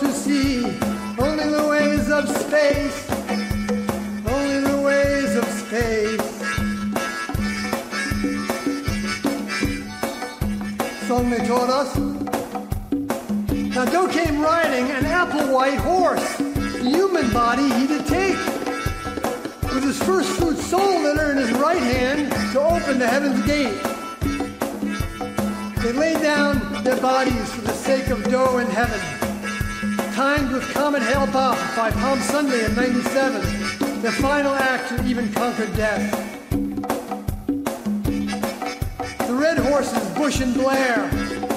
To see. Only the ways of space. Only the ways of space. Song they taught us. Now Doe came riding an apple white horse. The human body he did take with his first fruit soul letter in his right hand to open the heaven's gate. They laid down their bodies for the sake of Doe in heaven. Timed with Comet Hail by Palm Sunday in 97, their final act to even conquer death. The red horses, Bush and Blair,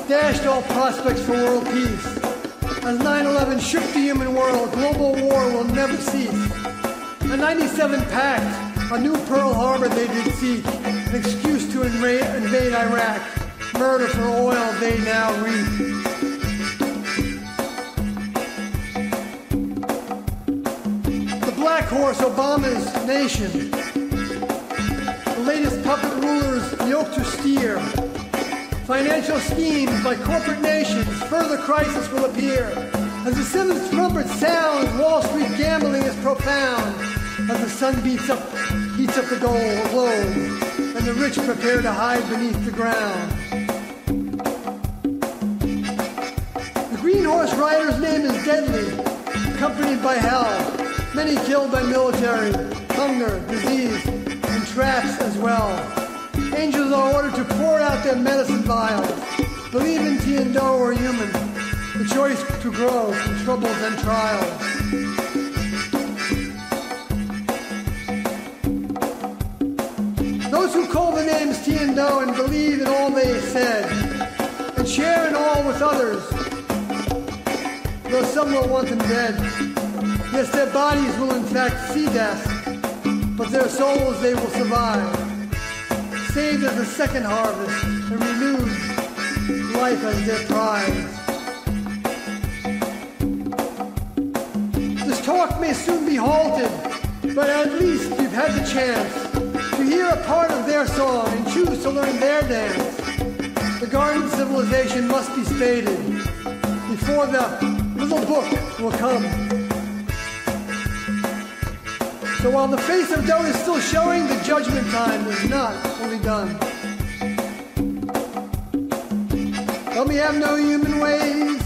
dashed all prospects for world peace. As 9-11 shook the human world, global war will never cease. A 97 pact, a new Pearl Harbor they did seek, an excuse to invade Iraq. Murder for oil they now reap. Black Horse, Obama's nation. The latest puppet rulers yoked to steer. Financial schemes by corporate nations, further crisis will appear. As the seventh trumpet sounds, Wall Street gambling is profound. As the sun beats up, heats up the gold globe, and the rich prepare to hide beneath the ground. The green horse rider's name is deadly, accompanied by hell. Many killed by military, hunger, disease, and traps as well. Angels are ordered to pour out their medicine vials. Believe in tea and or human. The choice to grow from troubles and trials. Those who call the names tea and and believe in all they said, and share in all with others, though some will want them dead. Yes, their bodies will in fact see death, but their souls they will survive. Saved as a second harvest and renewed life as their prize. This talk may soon be halted, but at least you've had the chance to hear a part of their song and choose to learn their dance. The garden civilization must be spaded before the little book will come. So while the face of Doe is still showing, the judgment time is not fully done. Help me have no human ways,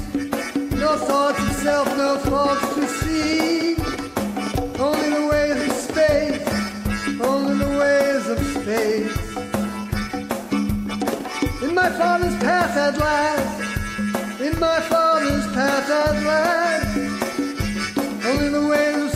no thoughts of self, no faults to see. Only the ways of space, fades. In my father's path at last, in my father's path at last. Only the ways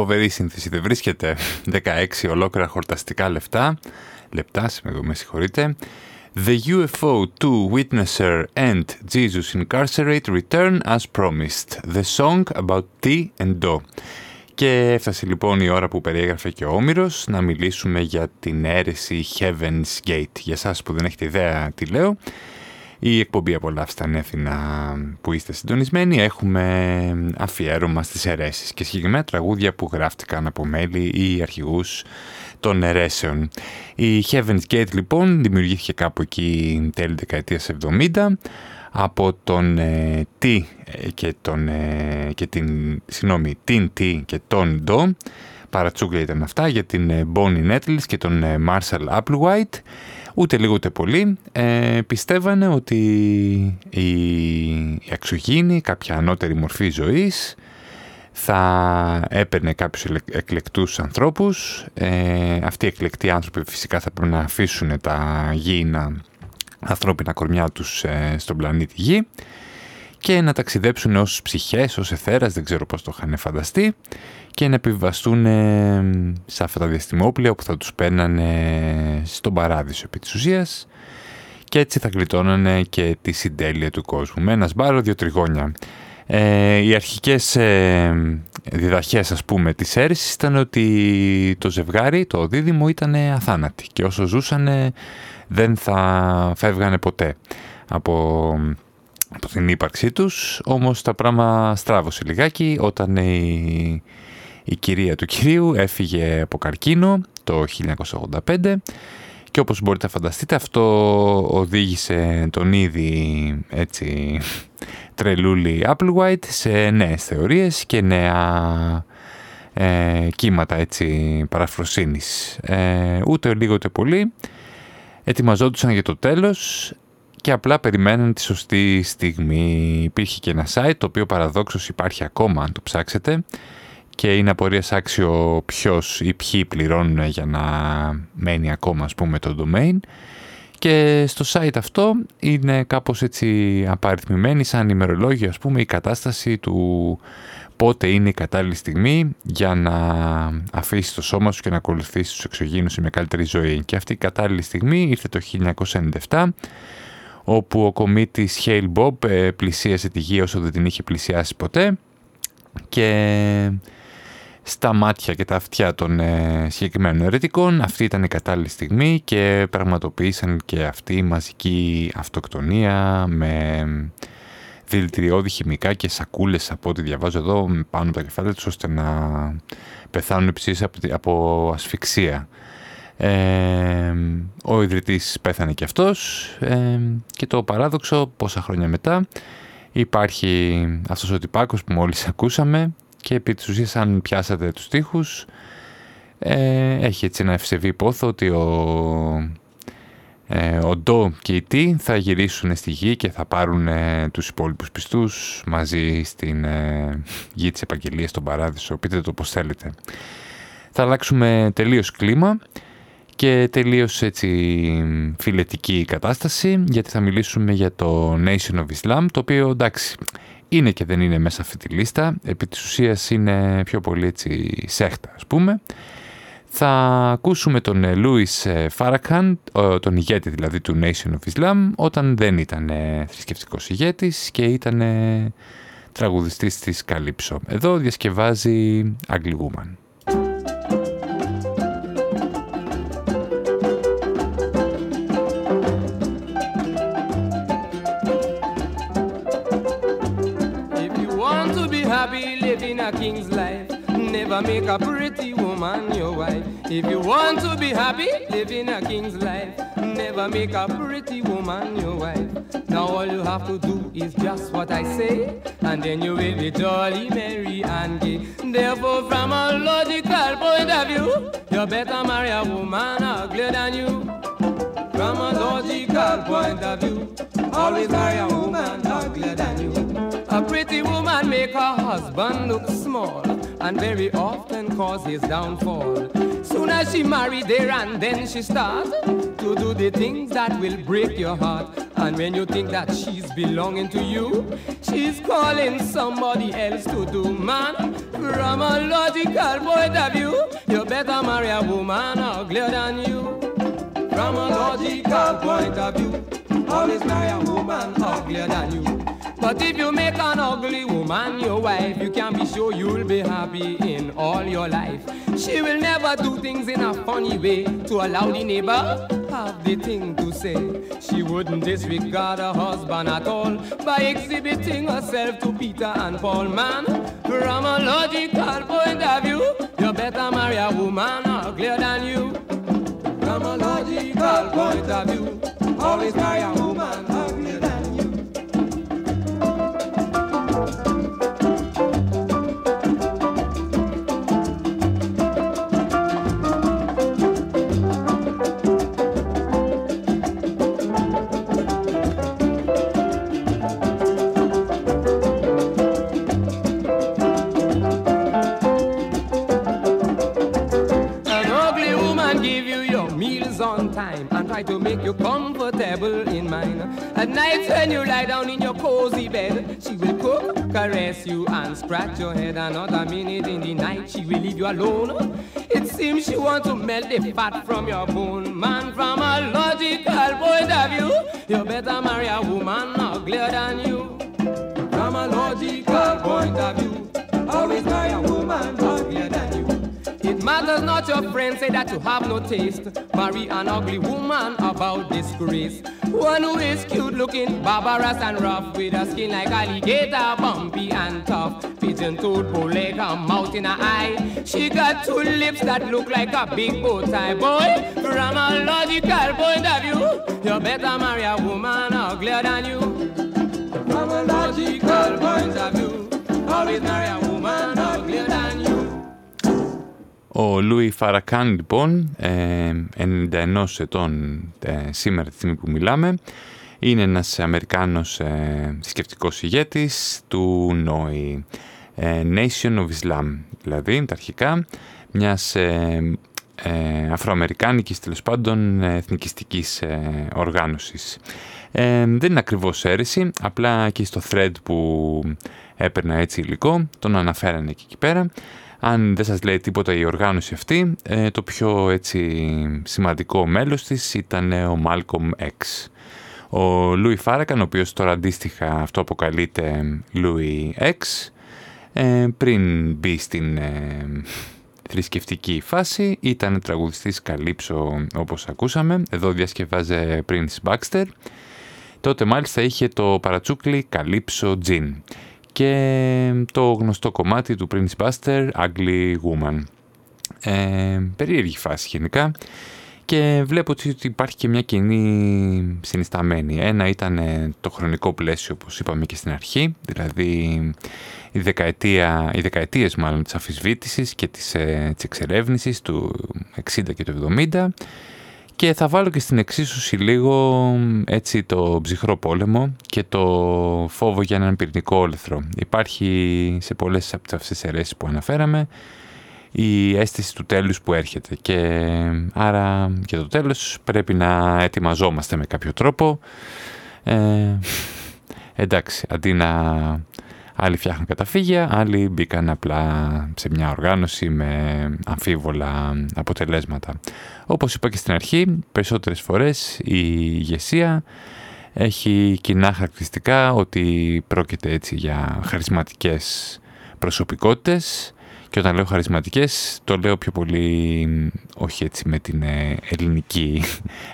Φοβερή σύνθεση, δεν βρίσκεται. 16 ολόκληρα χορταστικά λεπτά. Λεπτά, με, με συγχωρείτε. The UFO to Witnesser and Jesus Incarcerate return as promised. The song about tea and do. Και έφτασε λοιπόν η ώρα που περιέγραφε και ο Όμηρος να μιλήσουμε για την αίρεση Heaven's Gate. Για σας που δεν έχετε ιδέα τι λέω, η εκπομπή «Απολαύστε ανέθινα» που είστε συντονισμένοι έχουμε αφιέρωμα στις αιρέσεις και συγκεκριμένα τραγούδια που γράφτηκαν από μέλη ή αρχηγούς των αιρέσεων. Η Heaven's Gate λοιπόν δημιουργήθηκε κάπου εκεί τέλη δεκαετίας 70 από τον ε, T και, τον, ε, και την, συγγνώμη, την T και τον Do παρατσούκλια ήταν αυτά για την ε, Bonnie Nettles και τον ε, Marshall Applewhite ούτε λίγο ούτε πολύ. Ε, πιστεύανε ότι η, η εξωγήινη, κάποια ανώτερη μορφή ζωής θα έπαιρνε κάποιους εκλεκτούς ανθρώπους. Ε, αυτοί οι εκλεκτοί άνθρωποι φυσικά θα πρέπει να αφήσουν τα γήινα ανθρώπινα κορμιά τους ε, στον πλανήτη Γη και να ταξιδέψουν ως ψυχές, ως εθέρας, δεν ξέρω πώς το είχαν φανταστεί και να επιβαστούν ε, σε αυτά τα διαστημόπλια που θα τους παίρνανε στον παράδεισο επί της ουσίας. Και έτσι θα γλιτώνανε και τη συντέλεια του κόσμου. Με ένας σπάρο δύο τριγώνια. Ε, οι αρχικές ε, διδαχές ας πούμε της αίρεσης ήταν ότι το ζευγάρι, το δίδυμο ήταν αθάνατοι. Και όσο ζούσαν δεν θα φεύγανε ποτέ από, από την ύπαρξή τους όμως τα πράγμα στράβωσε λιγάκι όταν η, η κυρία του κυρίου έφυγε από καρκίνο το 1985 και όπως μπορείτε να φανταστείτε αυτό οδήγησε τον ήδη έτσι τρελούλη Applewhite σε νέες θεωρίες και νέα ε, κύματα έτσι παραφροσύνης. Ε, ούτε λίγο ούτε πολύ ετοιμαζόντουσαν για το τέλος και απλά περιμέναν τη σωστή στιγμή. Υπήρχε και ένα site το οποίο παραδόξως υπάρχει ακόμα αν το ψάξετε και είναι απορίας άξιο ποιος ή ποιοι πληρώνουν για να μένει ακόμα ας πούμε το domain και στο site αυτό είναι κάπως έτσι απαριθμημένη σαν ημερολόγιο ας πούμε η κατάσταση του πότε είναι η κατάλληλη στιγμή για να αφήσει το σώμα σου και να ακολουθήσει τους εξωγήινους σε μια καλύτερη ζωή. Και αυτή η κατάλληλη στιγμή ήρθε το 1997 όπου ο κομίτης Hale Bob ε, πλησίασε τη γη όσο δεν την είχε πλησιάσει ποτέ και στα μάτια και τα αυτιά των ε, συγκεκριμένων ερετικών. Αυτή ήταν η κατάλληλη στιγμή και πραγματοποίησαν και αυτή η μαζική αυτοκτονία με δηλητηριώδη χημικά και σακούλες από ό,τι διαβάζω εδώ πάνω από τα κεφάλαια τους ώστε να πεθάνουν ψήσεις από, από ασφυξία. Ε, ο ιδρυτής πέθανε και αυτός. Ε, και το παράδοξο πόσα χρόνια μετά υπάρχει αυτός ο τυπάκος που μόλις ακούσαμε και επί της ουσίας αν πιάσατε τους στίχους ε, έχει έτσι ένα ευσεβή πόθο ότι ο, ε, ο Ντό και η Τι θα γυρίσουν στη γη και θα πάρουν ε, τους υπόλοιπους πιστούς μαζί στην ε, γη της επαγγελίας, στον παράδεισο, πείτε το πώς θέλετε. Θα αλλάξουμε τελείως κλίμα και τελείως έτσι φιλετική κατάσταση γιατί θα μιλήσουμε για το Nation of Islam το οποίο εντάξει είναι και δεν είναι μέσα αυτή τη λίστα. Επί της ουσίας είναι πιο πολύ έτσι σέχτα ας πούμε. Θα ακούσουμε τον Λούις Φάρακαν, τον ηγέτη δηλαδή του Nation of Islam, όταν δεν ήταν θρησκευτικός ηγέτης και ήταν τραγουδιστής της Καλύψο. Εδώ διασκευάζει Ugly Woman. A king's life. Never make a pretty woman your wife. If you want to be happy, live in a king's life. Never make a pretty woman your wife. Now all you have to do is just what I say, and then you will be jolly, merry, and gay. Therefore, from a logical point of view, you better marry a woman uglier than you. From a logical point of view, always marry a woman uglier than you. A pretty woman make her husband look small and very often cause his downfall. Soon as she married there and then she starts to do the things that will break your heart. And when you think that she's belonging to you, she's calling somebody else to do. Man, from a logical point of view, you better marry a woman uglier than you. From a logical point of view, always marry a woman uglier than you. But if you make an ugly woman your wife, you can be sure you'll be happy in all your life. She will never do things in a funny way to allow the neighbor have the thing to say. She wouldn't disregard her husband at all by exhibiting herself to Peter and Paul. Man, from a logical point of view, you better marry a woman uglier than you. From a logical point of view, always marry a comfortable in mine. At night when you lie down in your cozy bed, she will cook, caress you and scratch your head. Another minute in the night she will leave you alone. It seems she wants to melt the fat from your bone. Man, from a logical point of view, you better marry a woman uglier than you. From a logical point of view, always marry a woman uglier than you. Matters not your friends say that you have no taste. Marry an ugly woman about disgrace. One who is cute looking, barbarous and rough, with a skin like alligator, bumpy and tough. Pigeon toed, bow leg, a mouth in her eye. She got two lips that look like a big bow tie. Boy, from a logical point of view, you better marry a woman uglier than you. From a logical point of view, always marry a woman Ο Λούι Φαρακάν λοιπόν, ε, 91 ετών ε, σήμερα τη στιγμή που μιλάμε, είναι ένας Αμερικάνος ε, θρησκευτικός ηγέτης του ΝΟΗ, ε, Nation of Islam, δηλαδή τα αρχικά μιας ε, ε, αφροαμερικάνικης τέλος πάντων εθνικιστικής ε, οργάνωσης. Ε, δεν είναι ακριβώς αίρεση, απλά και στο thread που έπαιρνα έτσι υλικό, τον αναφέρανε και εκεί πέρα. Αν δεν σας λέει τίποτα η οργάνωση αυτή, ε, το πιο έτσι σημαντικό μέλος της ήταν ο Malcolm X. Ο Louis Farrakhan, ο οποίος τώρα αντίστοιχα αυτό αποκαλείται Louis X, ε, πριν μπει στην ε, θρησκευτική φάση, ήταν τραγουδιστής καλύψο όπως ακούσαμε, εδώ διασκευάζε Prince Baxter, τότε μάλιστα είχε το παρατσούκλι καλύψο Jean και το γνωστό κομμάτι του Prince Buster, Ugly Woman. Ε, περίεργη φάση γενικά και βλέπω ότι υπάρχει και μια κοινή συνισταμένη. Ένα ήταν ε, το χρονικό πλαίσιο, όπως είπαμε και στην αρχή, δηλαδή η δεκαετία, οι δεκαετίες μάλλον της αφισβήτησης και της, ε, της εξερεύνησης του 60 και του 70 και θα βάλω και στην εξίσωση λίγο έτσι το ψυχρό πόλεμο και το φόβο για έναν πυρηνικό όλεθρο. Υπάρχει σε πολλές από αυτές τις αιρέσεις που αναφέραμε η αίσθηση του τέλους που έρχεται και άρα και το τέλος πρέπει να ετοιμαζόμαστε με κάποιο τρόπο. Ε, εντάξει, αντί να άλλοι φτιάχνουν καταφύγια, άλλοι μπήκαν απλά σε μια οργάνωση με αμφίβολα αποτελέσματα. Όπως είπα και στην αρχή, περισσότερες φορές η ηγεσία έχει κοινά χαρακτηριστικά ότι πρόκειται έτσι για χαρισματικές προσωπικότητες και όταν λέω χαρισματικές το λέω πιο πολύ όχι έτσι με την ε, ελληνική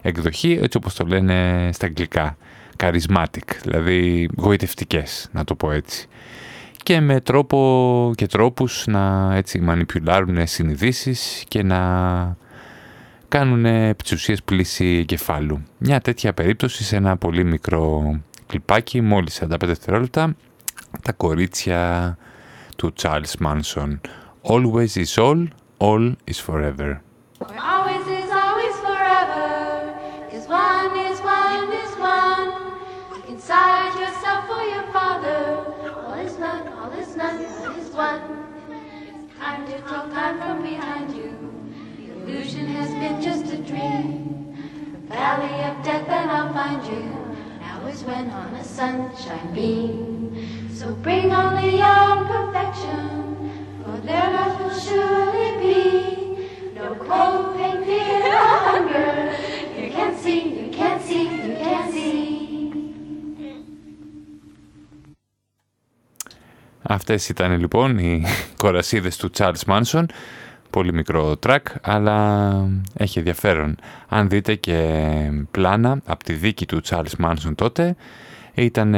εκδοχή έτσι όπως το λένε στα αγγλικά charismatic, δηλαδή γοητευτικές να το πω έτσι και με τρόπο και τρόπους να έτσι μανιπιουλάρουν συνειδήσεις και να κάνουν επί πλήση κεφάλου. Μια τέτοια περίπτωση σε ένα πολύ μικρό κλιπάκι, μόλις 45 δευτερόλεπτα, τα κορίτσια του Charles Manson. Always is all, all is forever. Always is always forever. Cause one is one is one. Look inside yourself for your father. All is one. Time to talk time from behind you. The illusion has been just a dream. The valley of death, and I'll find you. Now is when on a sunshine beam. So bring only your perfection, for their will surely be. No cold, pain, fear, or hunger. You can't see, you can't see, Αυτές ήταν λοιπόν οι (laughs) κορασίδες του Charles Manson. Πολύ μικρό track, αλλά έχει ενδιαφέρον. Αν δείτε και πλάνα από τη δίκη του Charles Manson τότε, ήταν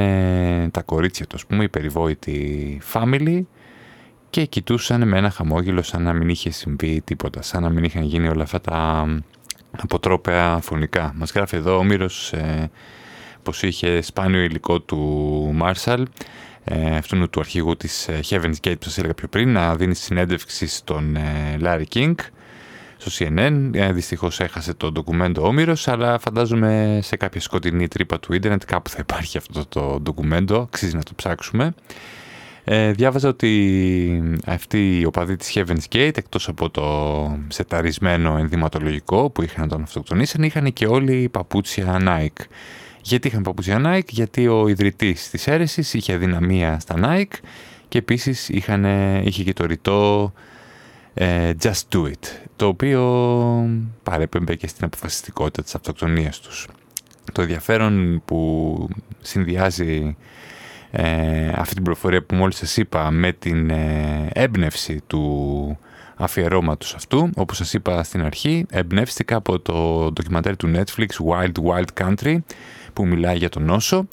τα κορίτσια του, ας πούμε, η περιβόητη family και κοιτούσαν με ένα χαμόγελο σαν να μην είχε συμβεί τίποτα, σαν να μην είχαν γίνει όλα αυτά τα αποτρόπαια φωνικά. Μας γράφει εδώ ο Μύρος ε, πως είχε σπάνιο υλικό του Marshall ε, αυτού του αρχηγού της ε, Heaven's Gate που σας έλεγα πιο πριν να δίνει συνέντευξη στον ε, Larry King στο CNN. Ε, δυστυχώς έχασε το ντοκουμέντο Όμηρος αλλά φαντάζομαι σε κάποια σκοτεινή τρύπα του ίντερνετ κάπου θα υπάρχει αυτό το ντοκουμέντο, αξίζει να το ψάξουμε. Ε, διάβαζα ότι αυτοί οι οπαδοί της Heaven's Gate εκτός από το σεταρισμένο ενδυματολογικό που είχαν να τον αυτοκτονήσαν είχαν και όλοι παπούτσια Nike. Γιατί είχαν παπούτσια Nike, γιατί ο ιδρυτής της αίρεσης είχε αδυναμία στα Nike και επίσης είχαν, είχε και το ρητό ε, Just Do It, το οποίο παρέπεμπε και στην αποφασιστικότητα της αυτοκτονίας τους. Το ενδιαφέρον που συνδυάζει ε, αυτή την προφορία που μόλις σας είπα με την ε, έμπνευση του αφιερώματος αυτού. Όπως σας είπα στην αρχή, εμπνεύστηκα από το ντοκιμαντέρ του Netflix Wild Wild Country που μιλάει για τον νόσο.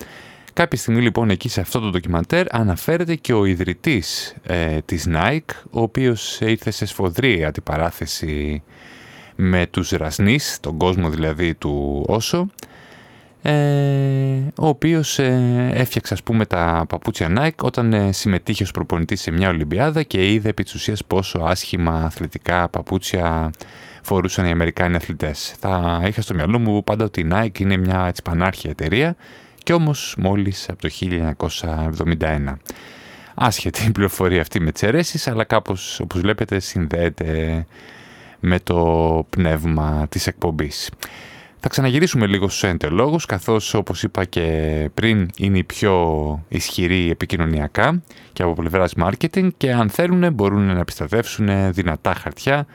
Κάποια στιγμή λοιπόν εκεί σε αυτό το ντοκιμαντέρ αναφέρεται και ο ιδρυτής ε, της Nike, ο οποίος ήρθε σε σφοδρή αντιπαράθεση με τους Ρασνείς, τον κόσμο δηλαδή του Όσο, ε, ο οποίος ε, έφτιαξε ας πούμε τα παπούτσια Nike όταν ε, συμμετείχε ως προπονητής σε μια Ολυμπιάδα και είδε επί της ουσίας πόσο άσχημα αθλητικά παπούτσια φορούσαν οι Αμερικάνοι αθλητές. Θα είχα στο μυαλό μου πάντα ότι η Nike είναι μια έτσι, πανάρχια εταιρεία και όμως μόλις από το 1971. Άσχετη η πληροφορία αυτή με τις αιρέσεις, αλλά κάπως όπως βλέπετε συνδέεται με το πνεύμα της εκπομπής. Θα ξαναγυρίσουμε λίγο στους εντελόγους, καθώς όπως είπα και πριν είναι οι πιο ισχυροί επικοινωνιακά και από πλευράς marketing και αν θέλουν μπορούν να επιστατεύσουν δυνατά χαρτιά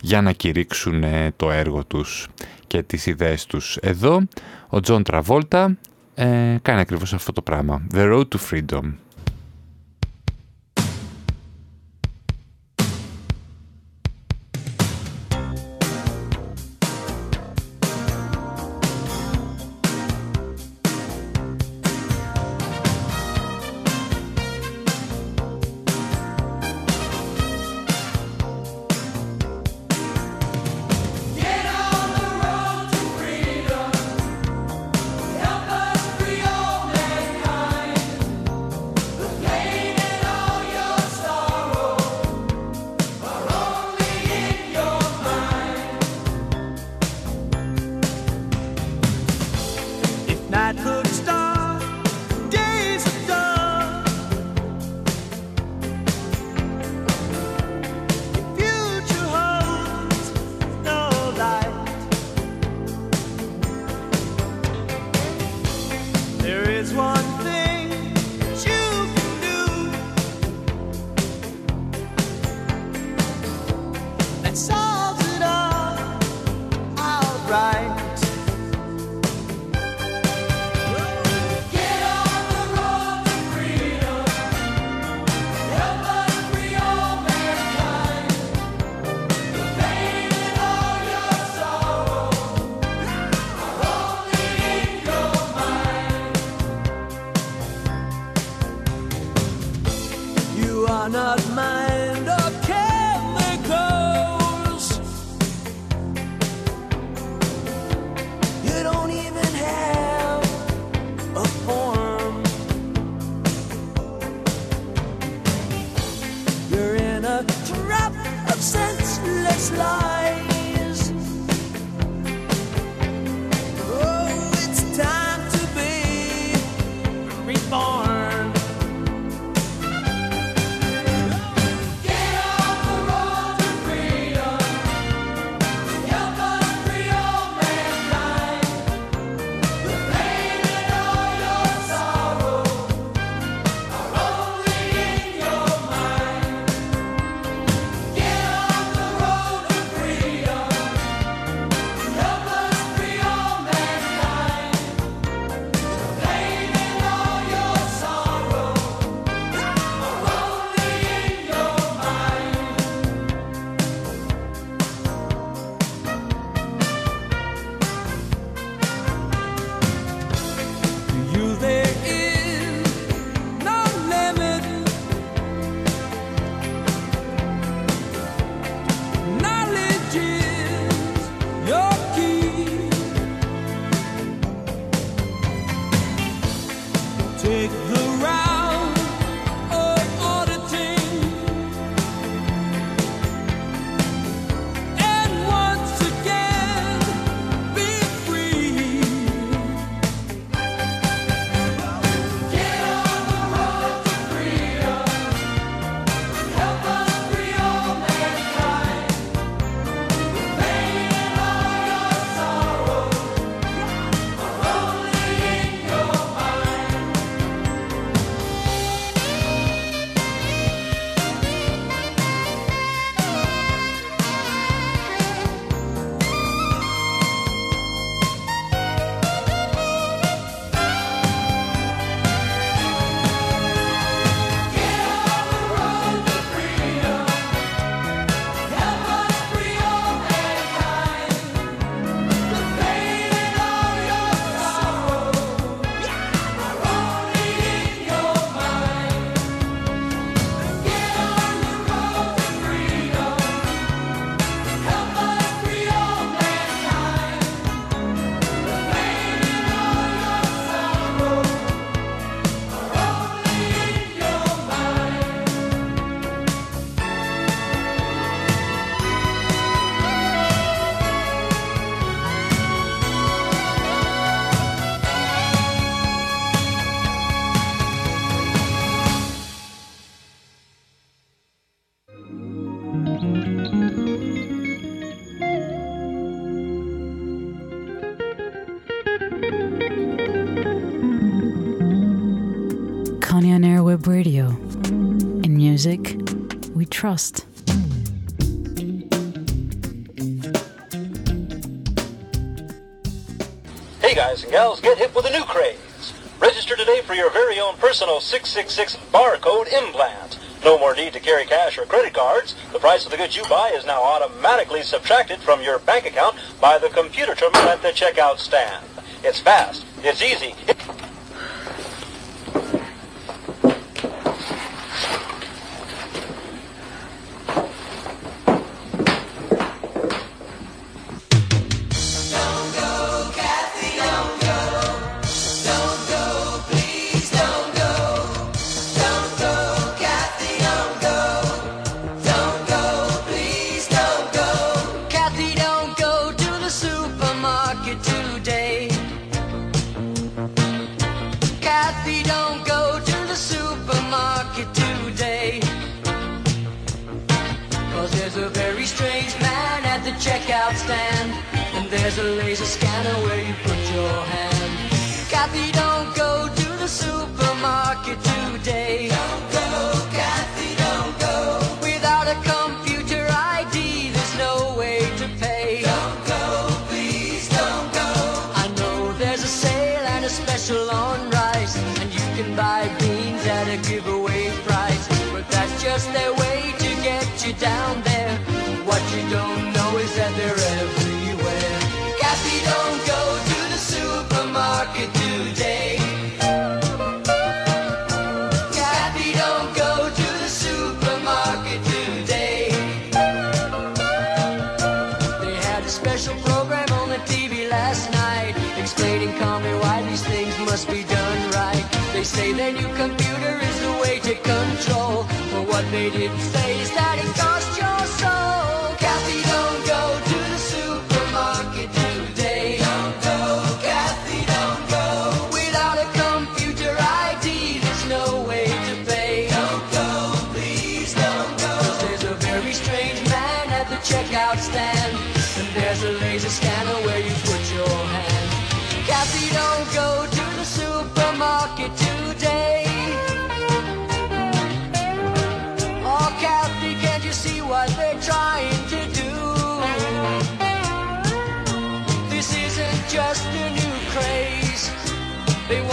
για να κηρύξουν το έργο τους και τις ιδέες τους. Εδώ ο Τζον Τραβόλτα ε, κάνει ακριβώς αυτό το πράγμα. The Road to Freedom. podcast. Hey guys and gals, get hip with a new craze. Register today for your very own personal 666 barcode implant. No more need to carry cash or credit cards. The price of the goods you buy is now automatically subtracted from your bank account by the computer terminal at the checkout stand. It's fast, it's easy. It's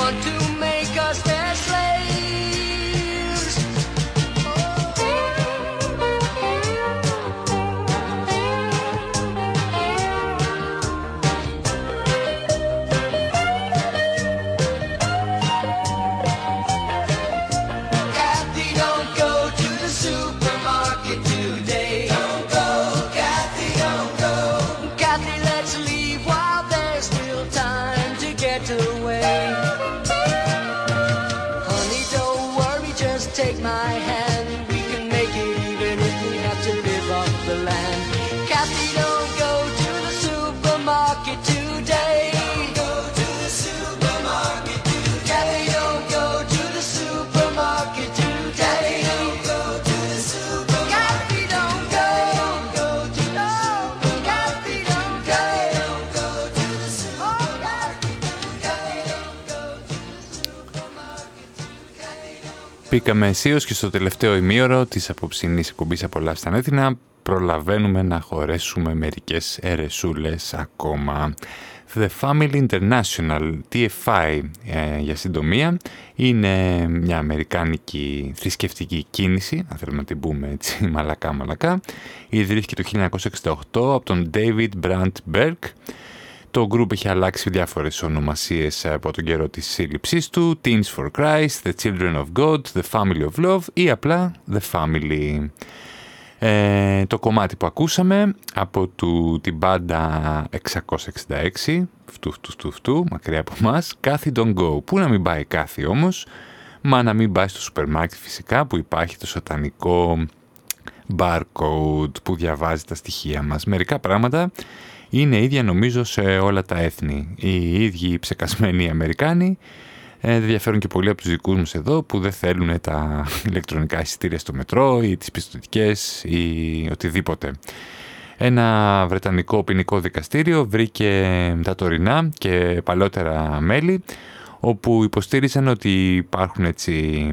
want to Μπήκαμε αισίως και στο τελευταίο ημίωρο της απόψινής εκπομπής «Απολαύστα Νέτινα» προλαβαίνουμε να χωρέσουμε μερικές αιρεσούλες ακόμα. The Family International, TFI ε, για συντομία, είναι μια αμερικάνικη θρησκευτική κίνηση, αν θέλουμε να την πούμε έτσι (laughs) μαλακά μαλακά. Ιδρύθηκε το 1968 από τον David Brandt Berg. Το group έχει αλλάξει διάφορες ονομασίες από τον καιρό της σύλληψής του, Teens for Christ, The Children of God, The Family of Love ή απλά The Family. Ε, το κομμάτι που ακούσαμε από του, την μπάντα 666, φτου φτου φτου φτου, μακριά από μας, Kathy Don't Go. Πού να μην πάει Kathy όμως, μα να μην πάει στο σούπερ μάρκετ φυσικά που υπάρχει το σατανικό barcode που διαβάζει τα στοιχεία μας. Μερικά πράγματα είναι ίδια νομίζω σε όλα τα έθνη. Οι ίδιοι ψεκασμένοι Αμερικάνοι ε, δεν διαφέρουν και πολλοί από τους δικούς μας εδώ που δεν θέλουν τα (laughs) ηλεκτρονικά εισιτήρια στο μετρό ή τις πιστοτικές ή οτιδήποτε. Ένα βρετανικό ποινικό δικαστήριο βρήκε τα τωρινά και παλαιότερα μέλη όπου υποστήριζαν ότι υπάρχουν έτσι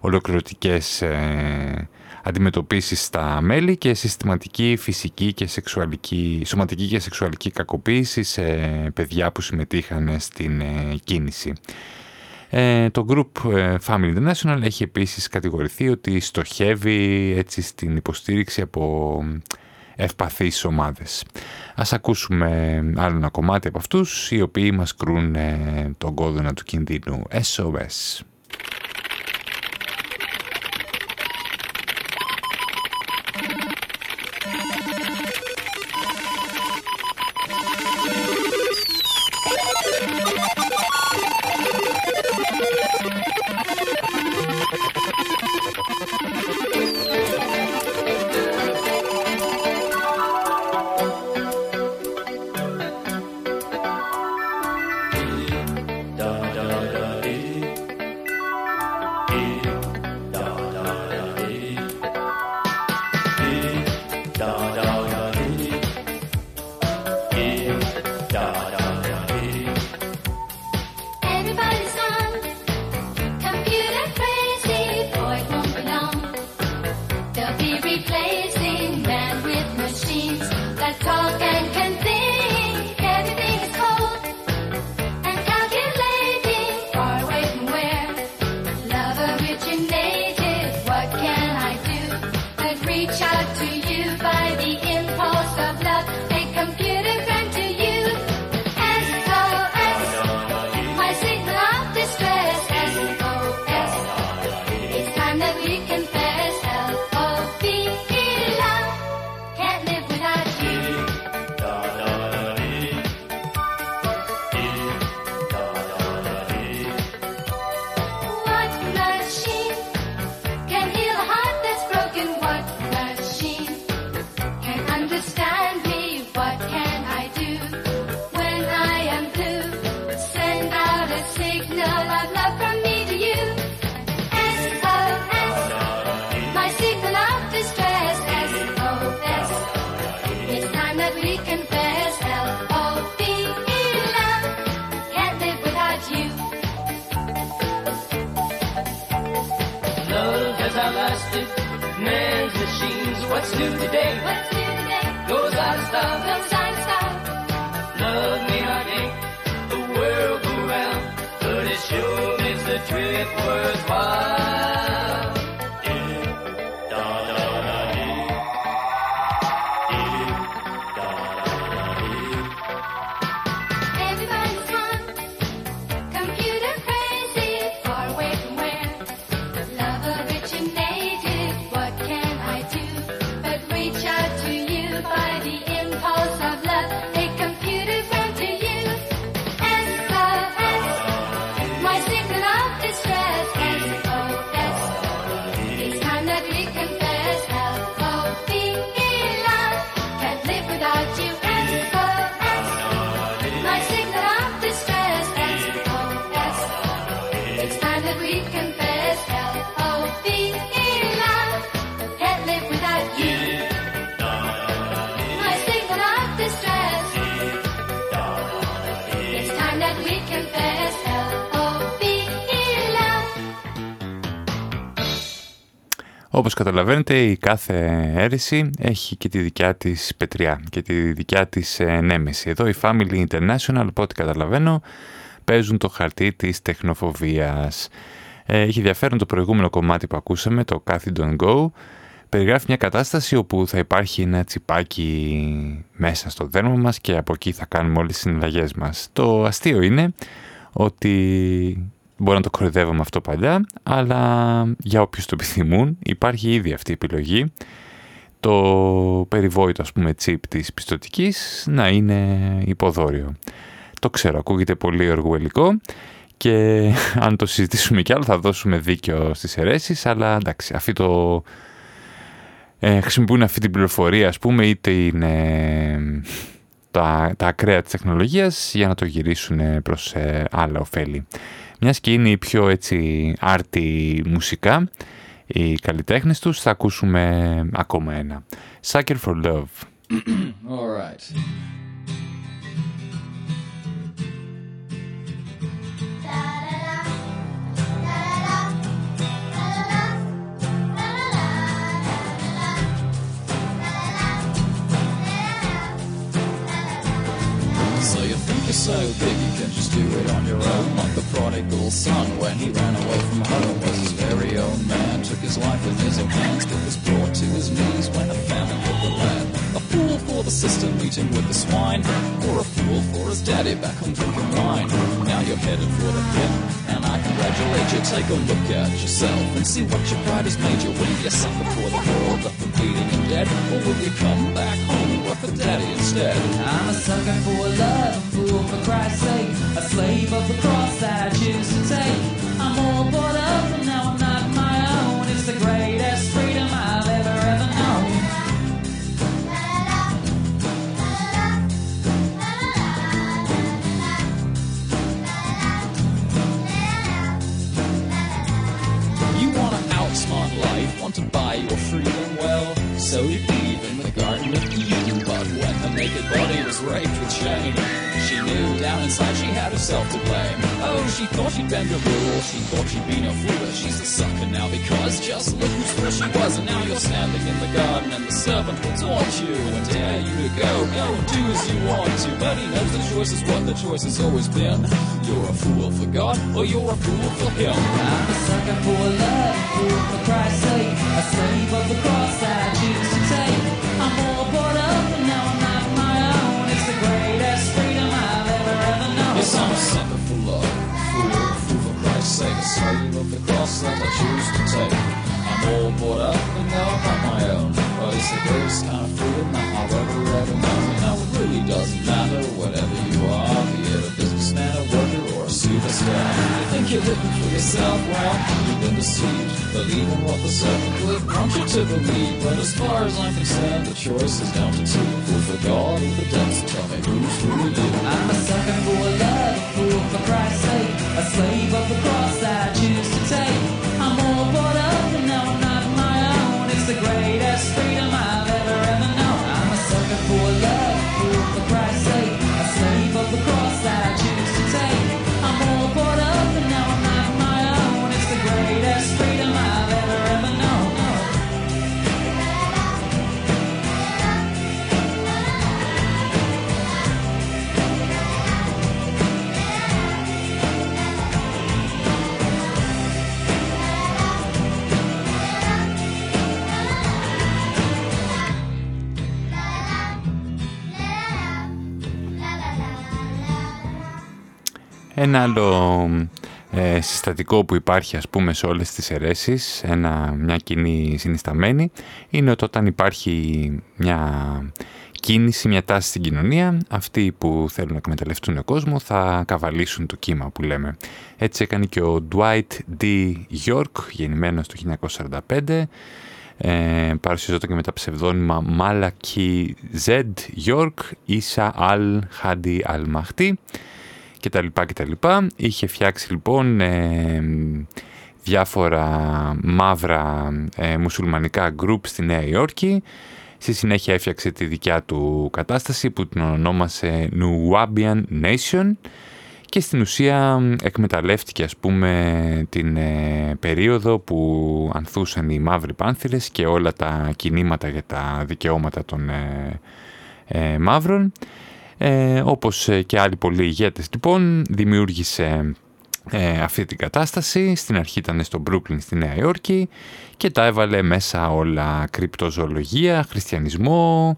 ολοκληρωτικές ε, αντιμετωπίσεις στα μέλη και συστηματική φυσική και σεξουαλική, σωματική και σεξουαλική κακοποίηση σε παιδιά που συμμετείχαν στην ε, κίνηση. Ε, το group ε, Family International έχει επίσης κατηγορηθεί ότι στοχεύει έτσι στην υποστήριξη από ευπαθείς ομάδες. Ας ακούσουμε άλλο ένα κομμάτι από αυτούς οι οποίοι μας κρούν ε, τον κόδωνα του κινδύνου SOS. Καταλαβαίνετε η κάθε αίρεση έχει και τη δικιά της πετριά και τη δικιά της ε, νέμεση. Εδώ η Family International, από ό,τι καταλαβαίνω, παίζουν το χαρτί της τεχνοφοβίας. Ε, έχει ενδιαφέρον το προηγούμενο κομμάτι που ακούσαμε, το Cathy Don't Go. Περιγράφει μια κατάσταση όπου θα υπάρχει ένα τσιπάκι μέσα στο δέρμα μας και από εκεί θα κάνουμε όλες τις συναλλαγές μας. Το αστείο είναι ότι μπορεί να το κορυδεύουμε αυτό παλιά, αλλά για όποιους το επιθυμούν υπάρχει ήδη αυτή η επιλογή. Το περιβόητο ας πούμε τσίπ της πιστοτικής να είναι υποδόριο. Το ξέρω, ακούγεται πολύ οργουελικό και (laughs) αν το συζητήσουμε κι άλλο θα δώσουμε δίκιο στις αιρέσεις, αλλά εντάξει, αυτή το... Ε, χρησιμοποιούν αυτή την πληροφορία, ας πούμε, είτε είναι τα, τα ακραία της τεχνολογίας για να το γυρίσουν προς ε, άλλα ωφέλη. Μιας και είναι η πιο έτσι άρτη μουσικά, οι καλλιτέχνες τους, θα ακούσουμε ακόμα ένα. Sucker for Love. (clears throat) All right. So you think so big you can just do it on your own. Like the prodigal son when he ran away from home Was his very own man, took his life in his own hands But was brought to his knees when a famine hit the land. A fool for the system meeting with the swine. Or a fool for his daddy back home drinking wine. Now you're headed for the pit and I congratulate you. Take a look at yourself and see what your pride has made you. Will you suffer for the world, left for bleeding and dead Or will you come back home for daddy instead I'm a sucker for love, a fool for Christ's sake, a slave of the cross that I choose to take. I'm all bought up and now I'm not my own. It's the greatest body was raped with shame, she knew down inside she had herself to blame. Oh, she thought she'd bend a rule, she thought she'd be no fool, but she's a sucker now because just look whose fool she was, and now you're standing in the garden and the serpent will taunt you and dare you to go, go and do as you want to. But he knows the choice is what the choice has always been. You're a fool for God, or you're a fool for him. I'm a sucker for love, fool for Christ's sake, a slave of the cross sucker for love, fool, fool for Christ's sake, slave of the cross that I choose to take. I'm all bought up and now I'm on my own. But it's the greatest kind of freedom that I've ever, ever known. Now it really doesn't matter whatever you are, be it a businessman, a worker, or a superstar. You think you're living for yourself, well, you've been deceived. Believing what the serpent would want you to believe. But as far as I'm concerned, the choice is down to two. Fool for God or the devil, tell me who's really you. I'm a sucker for a for Christ's sake, a slave of the cross Ένα άλλο ε, συστατικό που υπάρχει ας πούμε σε όλες τις αιρέσεις, ένα, μια κοινή συνισταμένη, είναι ότι όταν υπάρχει μια κίνηση, μια τάση στην κοινωνία, αυτοί που θέλουν να εκμεταλλευτούν κόσμο θα καβαλήσουν το κύμα που λέμε. Έτσι έκανε και ο Dwight D. York, γεννημένος το 1945, ε, παρουσιαζόταν και με τα ψευδόνυμα Malaki Z. York, Ίσα Al Hadi Al Mahdi και τα λοιπά και τα λοιπά. Είχε φτιάξει λοιπόν ε, διάφορα μαύρα ε, μουσουλμανικά group στη Νέα Υόρκη. Στη συνέχεια έφτιαξε τη δικιά του κατάσταση που την ονόμασε Nuwabian Nation και στην ουσία εκμεταλλεύτηκε ας πούμε την ε, περίοδο που ανθούσαν οι μαύροι πάνθυρες και όλα τα κινήματα για τα δικαιώματα των ε, ε, μαύρων. Ε, όπως ε, και άλλοι πολλοί ηγέτες λοιπόν δημιούργησε ε, αυτή την κατάσταση. Στην αρχή ήταν στο Brooklyn στη Νέα Υόρκη και τα έβαλε μέσα όλα κρυπτοζωολογία, χριστιανισμό,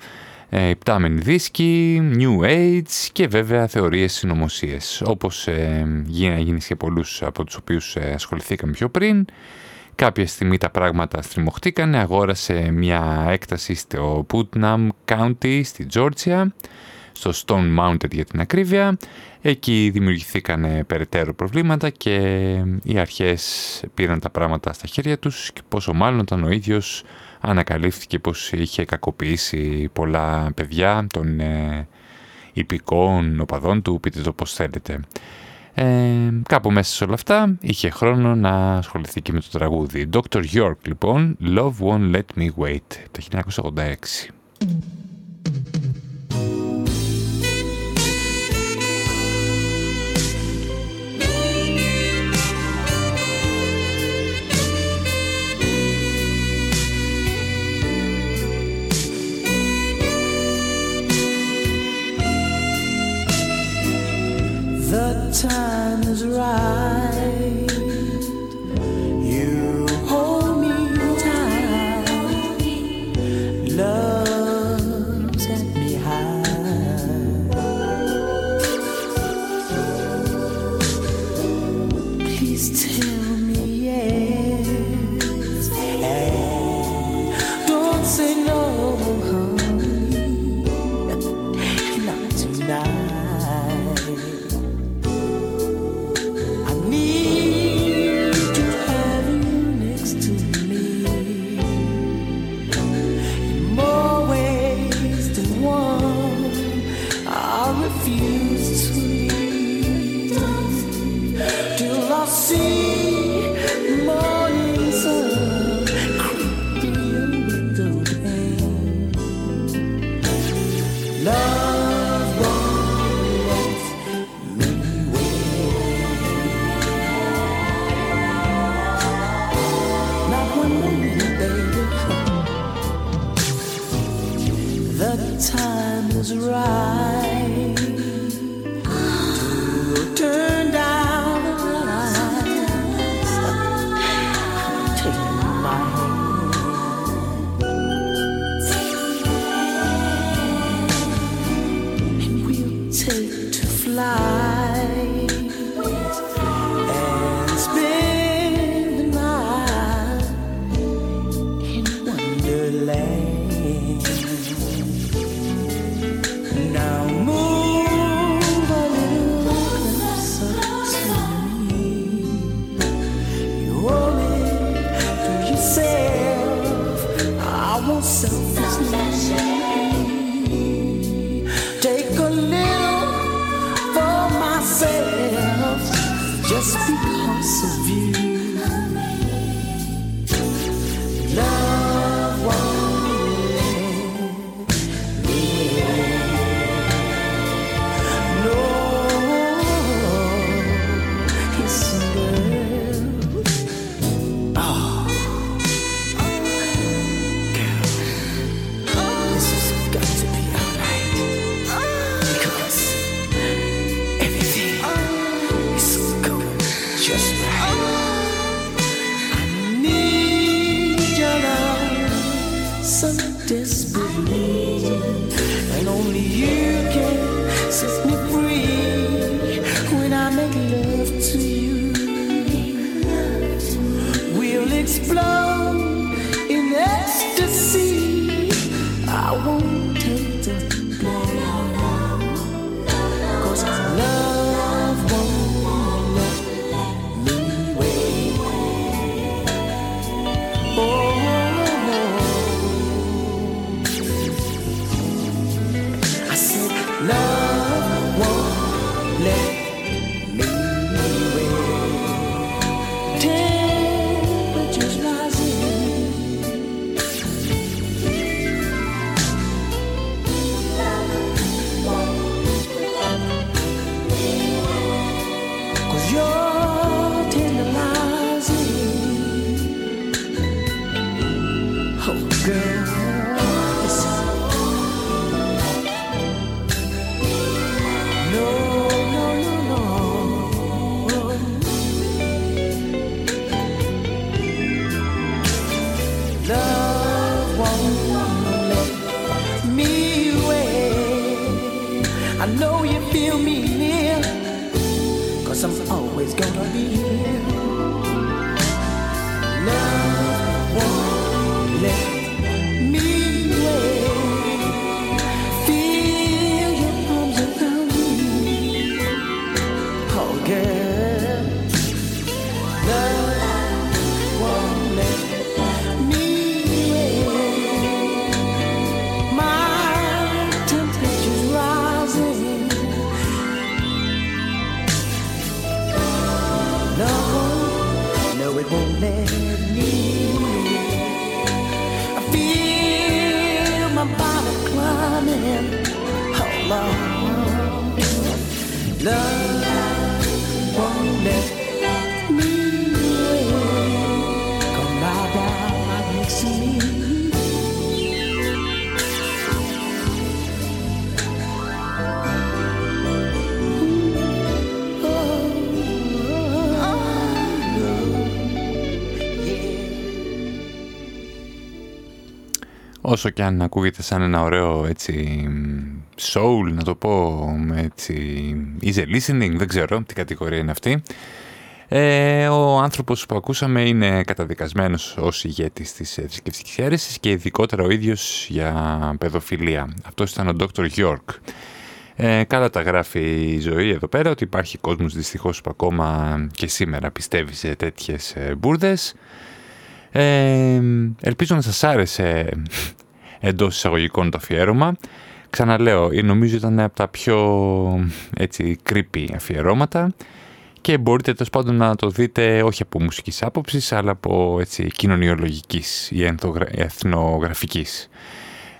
ε, υπτάμενοι δίσκοι, New Age και βέβαια θεωρίες συνωμοσίες. Όπως ε, γίνει, γίνεις σε πολλούς από τους οποίους ε, ασχοληθήκαμε πιο πριν. Κάποια στιγμή τα πράγματα στριμωχτήκανε, αγόρασε μια έκταση στο Putnam County στη Τζόρτσια, στο Stone Mountain για την ακρίβεια. Εκεί δημιουργηθήκαν περαιτέρω προβλήματα και οι αρχές πήραν τα πράγματα στα χέρια τους και πόσο μάλλον όταν ο ίδιος ανακαλύφθηκε πως είχε κακοποιήσει πολλά παιδιά των ε, υπηκών οπαδών του, πείτε το πως θέλετε. Ε, κάπου μέσα σε όλα αυτά είχε χρόνο να ασχοληθεί και με το τραγούδι. Dr. York λοιπόν, Love Won't Let Me Wait, το 1986. The time is right. Right Όσο και αν ακούγεται σαν ένα ωραίο έτσι soul να το πω με έτσι easy listening, δεν ξέρω τι κατηγορία είναι αυτή. Ε, ο άνθρωπος που ακούσαμε είναι καταδικασμένος ως ηγέτης της θρησκευτικής αίρεσης και ειδικότερα ο ίδιος για παιδοφιλία. Αυτός ήταν ο Dr. York. Ε, καλά τα γράφει η ζωή εδώ πέρα ότι υπάρχει κόσμος δυστυχώς που ακόμα και σήμερα πιστεύει σε τέτοιες ε, μπουρδες. Ε, ελπίζω να σας άρεσε εντός εισαγωγικών το αφιέρωμα. Ξαναλέω, ε, νομίζω ήταν από τα πιο έτσι creepy αφιερώματα και μπορείτε τέλος πάντων να το δείτε όχι από μουσικής άποψης αλλά από έτσι, κοινωνιολογικής ή ενθογρα- εθνογραφικής.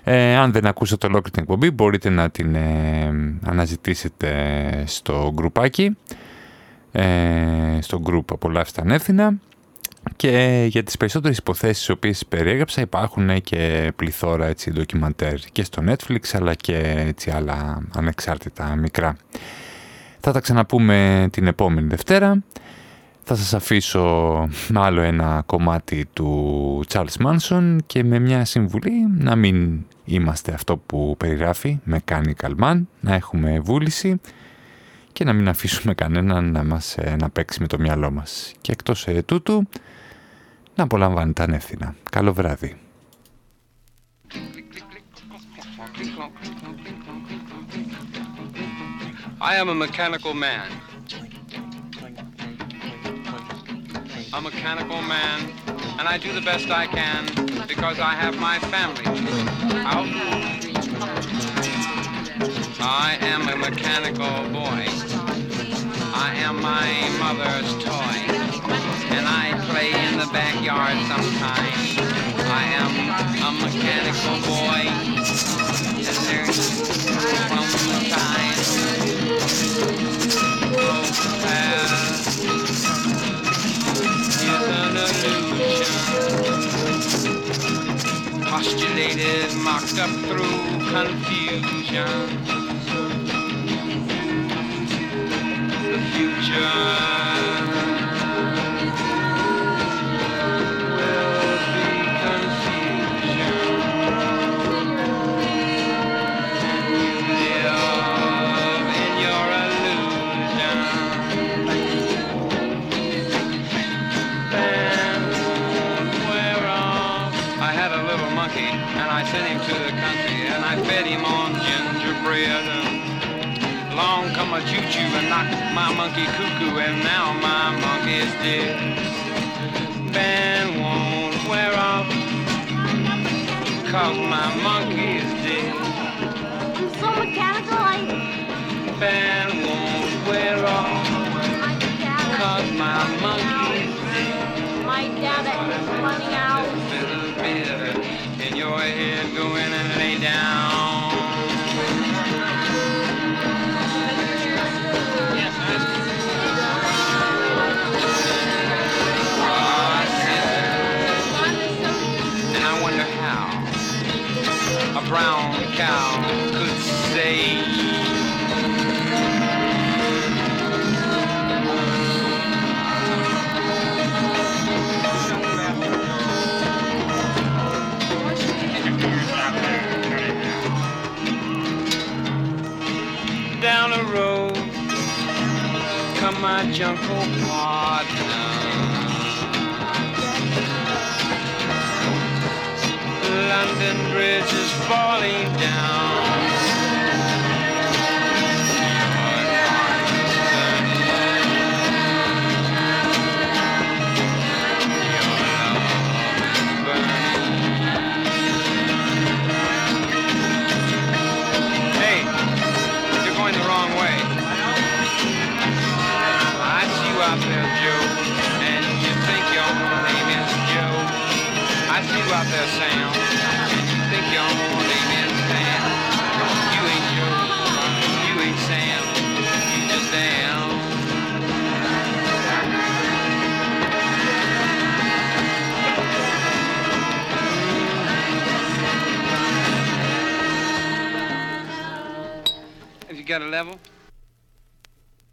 Ε, αν δεν ακούσατε ολόκληρη την εκπομπή μπορείτε να την ε, αναζητήσετε στο γκρουπάκι, ε, στο γκρουπ Απολαύστε Ανεύθυνα και για τις περισσότερες υποθέσεις τις οποίες περιέγραψα υπάρχουν και πληθώρα έτσι, ντοκιμαντέρ και στο Netflix αλλά και έτσι, άλλα ανεξάρτητα μικρά. Θα τα ξαναπούμε την επόμενη Δευτέρα. Θα σας αφήσω με άλλο ένα κομμάτι του Charles Manson και με μια συμβουλή να μην είμαστε αυτό που περιγράφει με κάνει καλμάν, να έχουμε βούληση και να μην αφήσουμε κανέναν να μας ε, να παίξει με το μυαλό μας. Και εκτός ε, τούτου, να απολαμβάνετε ανεύθυνα. Καλό βράδυ. I am a mechanical man. A mechanical man, and I do the best I can because I have my family out. I am a mechanical boy. I am my mother's toy, and I play in the backyard sometimes. I am a mechanical boy, and there's from the time past is an illusion, postulated, mocked up through confusion. The future Come choo-choo and knocked my monkey cuckoo and now my monkey is dead. Band won't wear off cause my monkey is dead. I'm so mechanical, I Band won't wear off cause my monkey is dead. my data is running out. Little bit in your head, go in and lay down. My jungle partner. London Bridge is falling down. about sound, think you're. You ain't Joe, you ain't Sam, you just am. Have you got a level?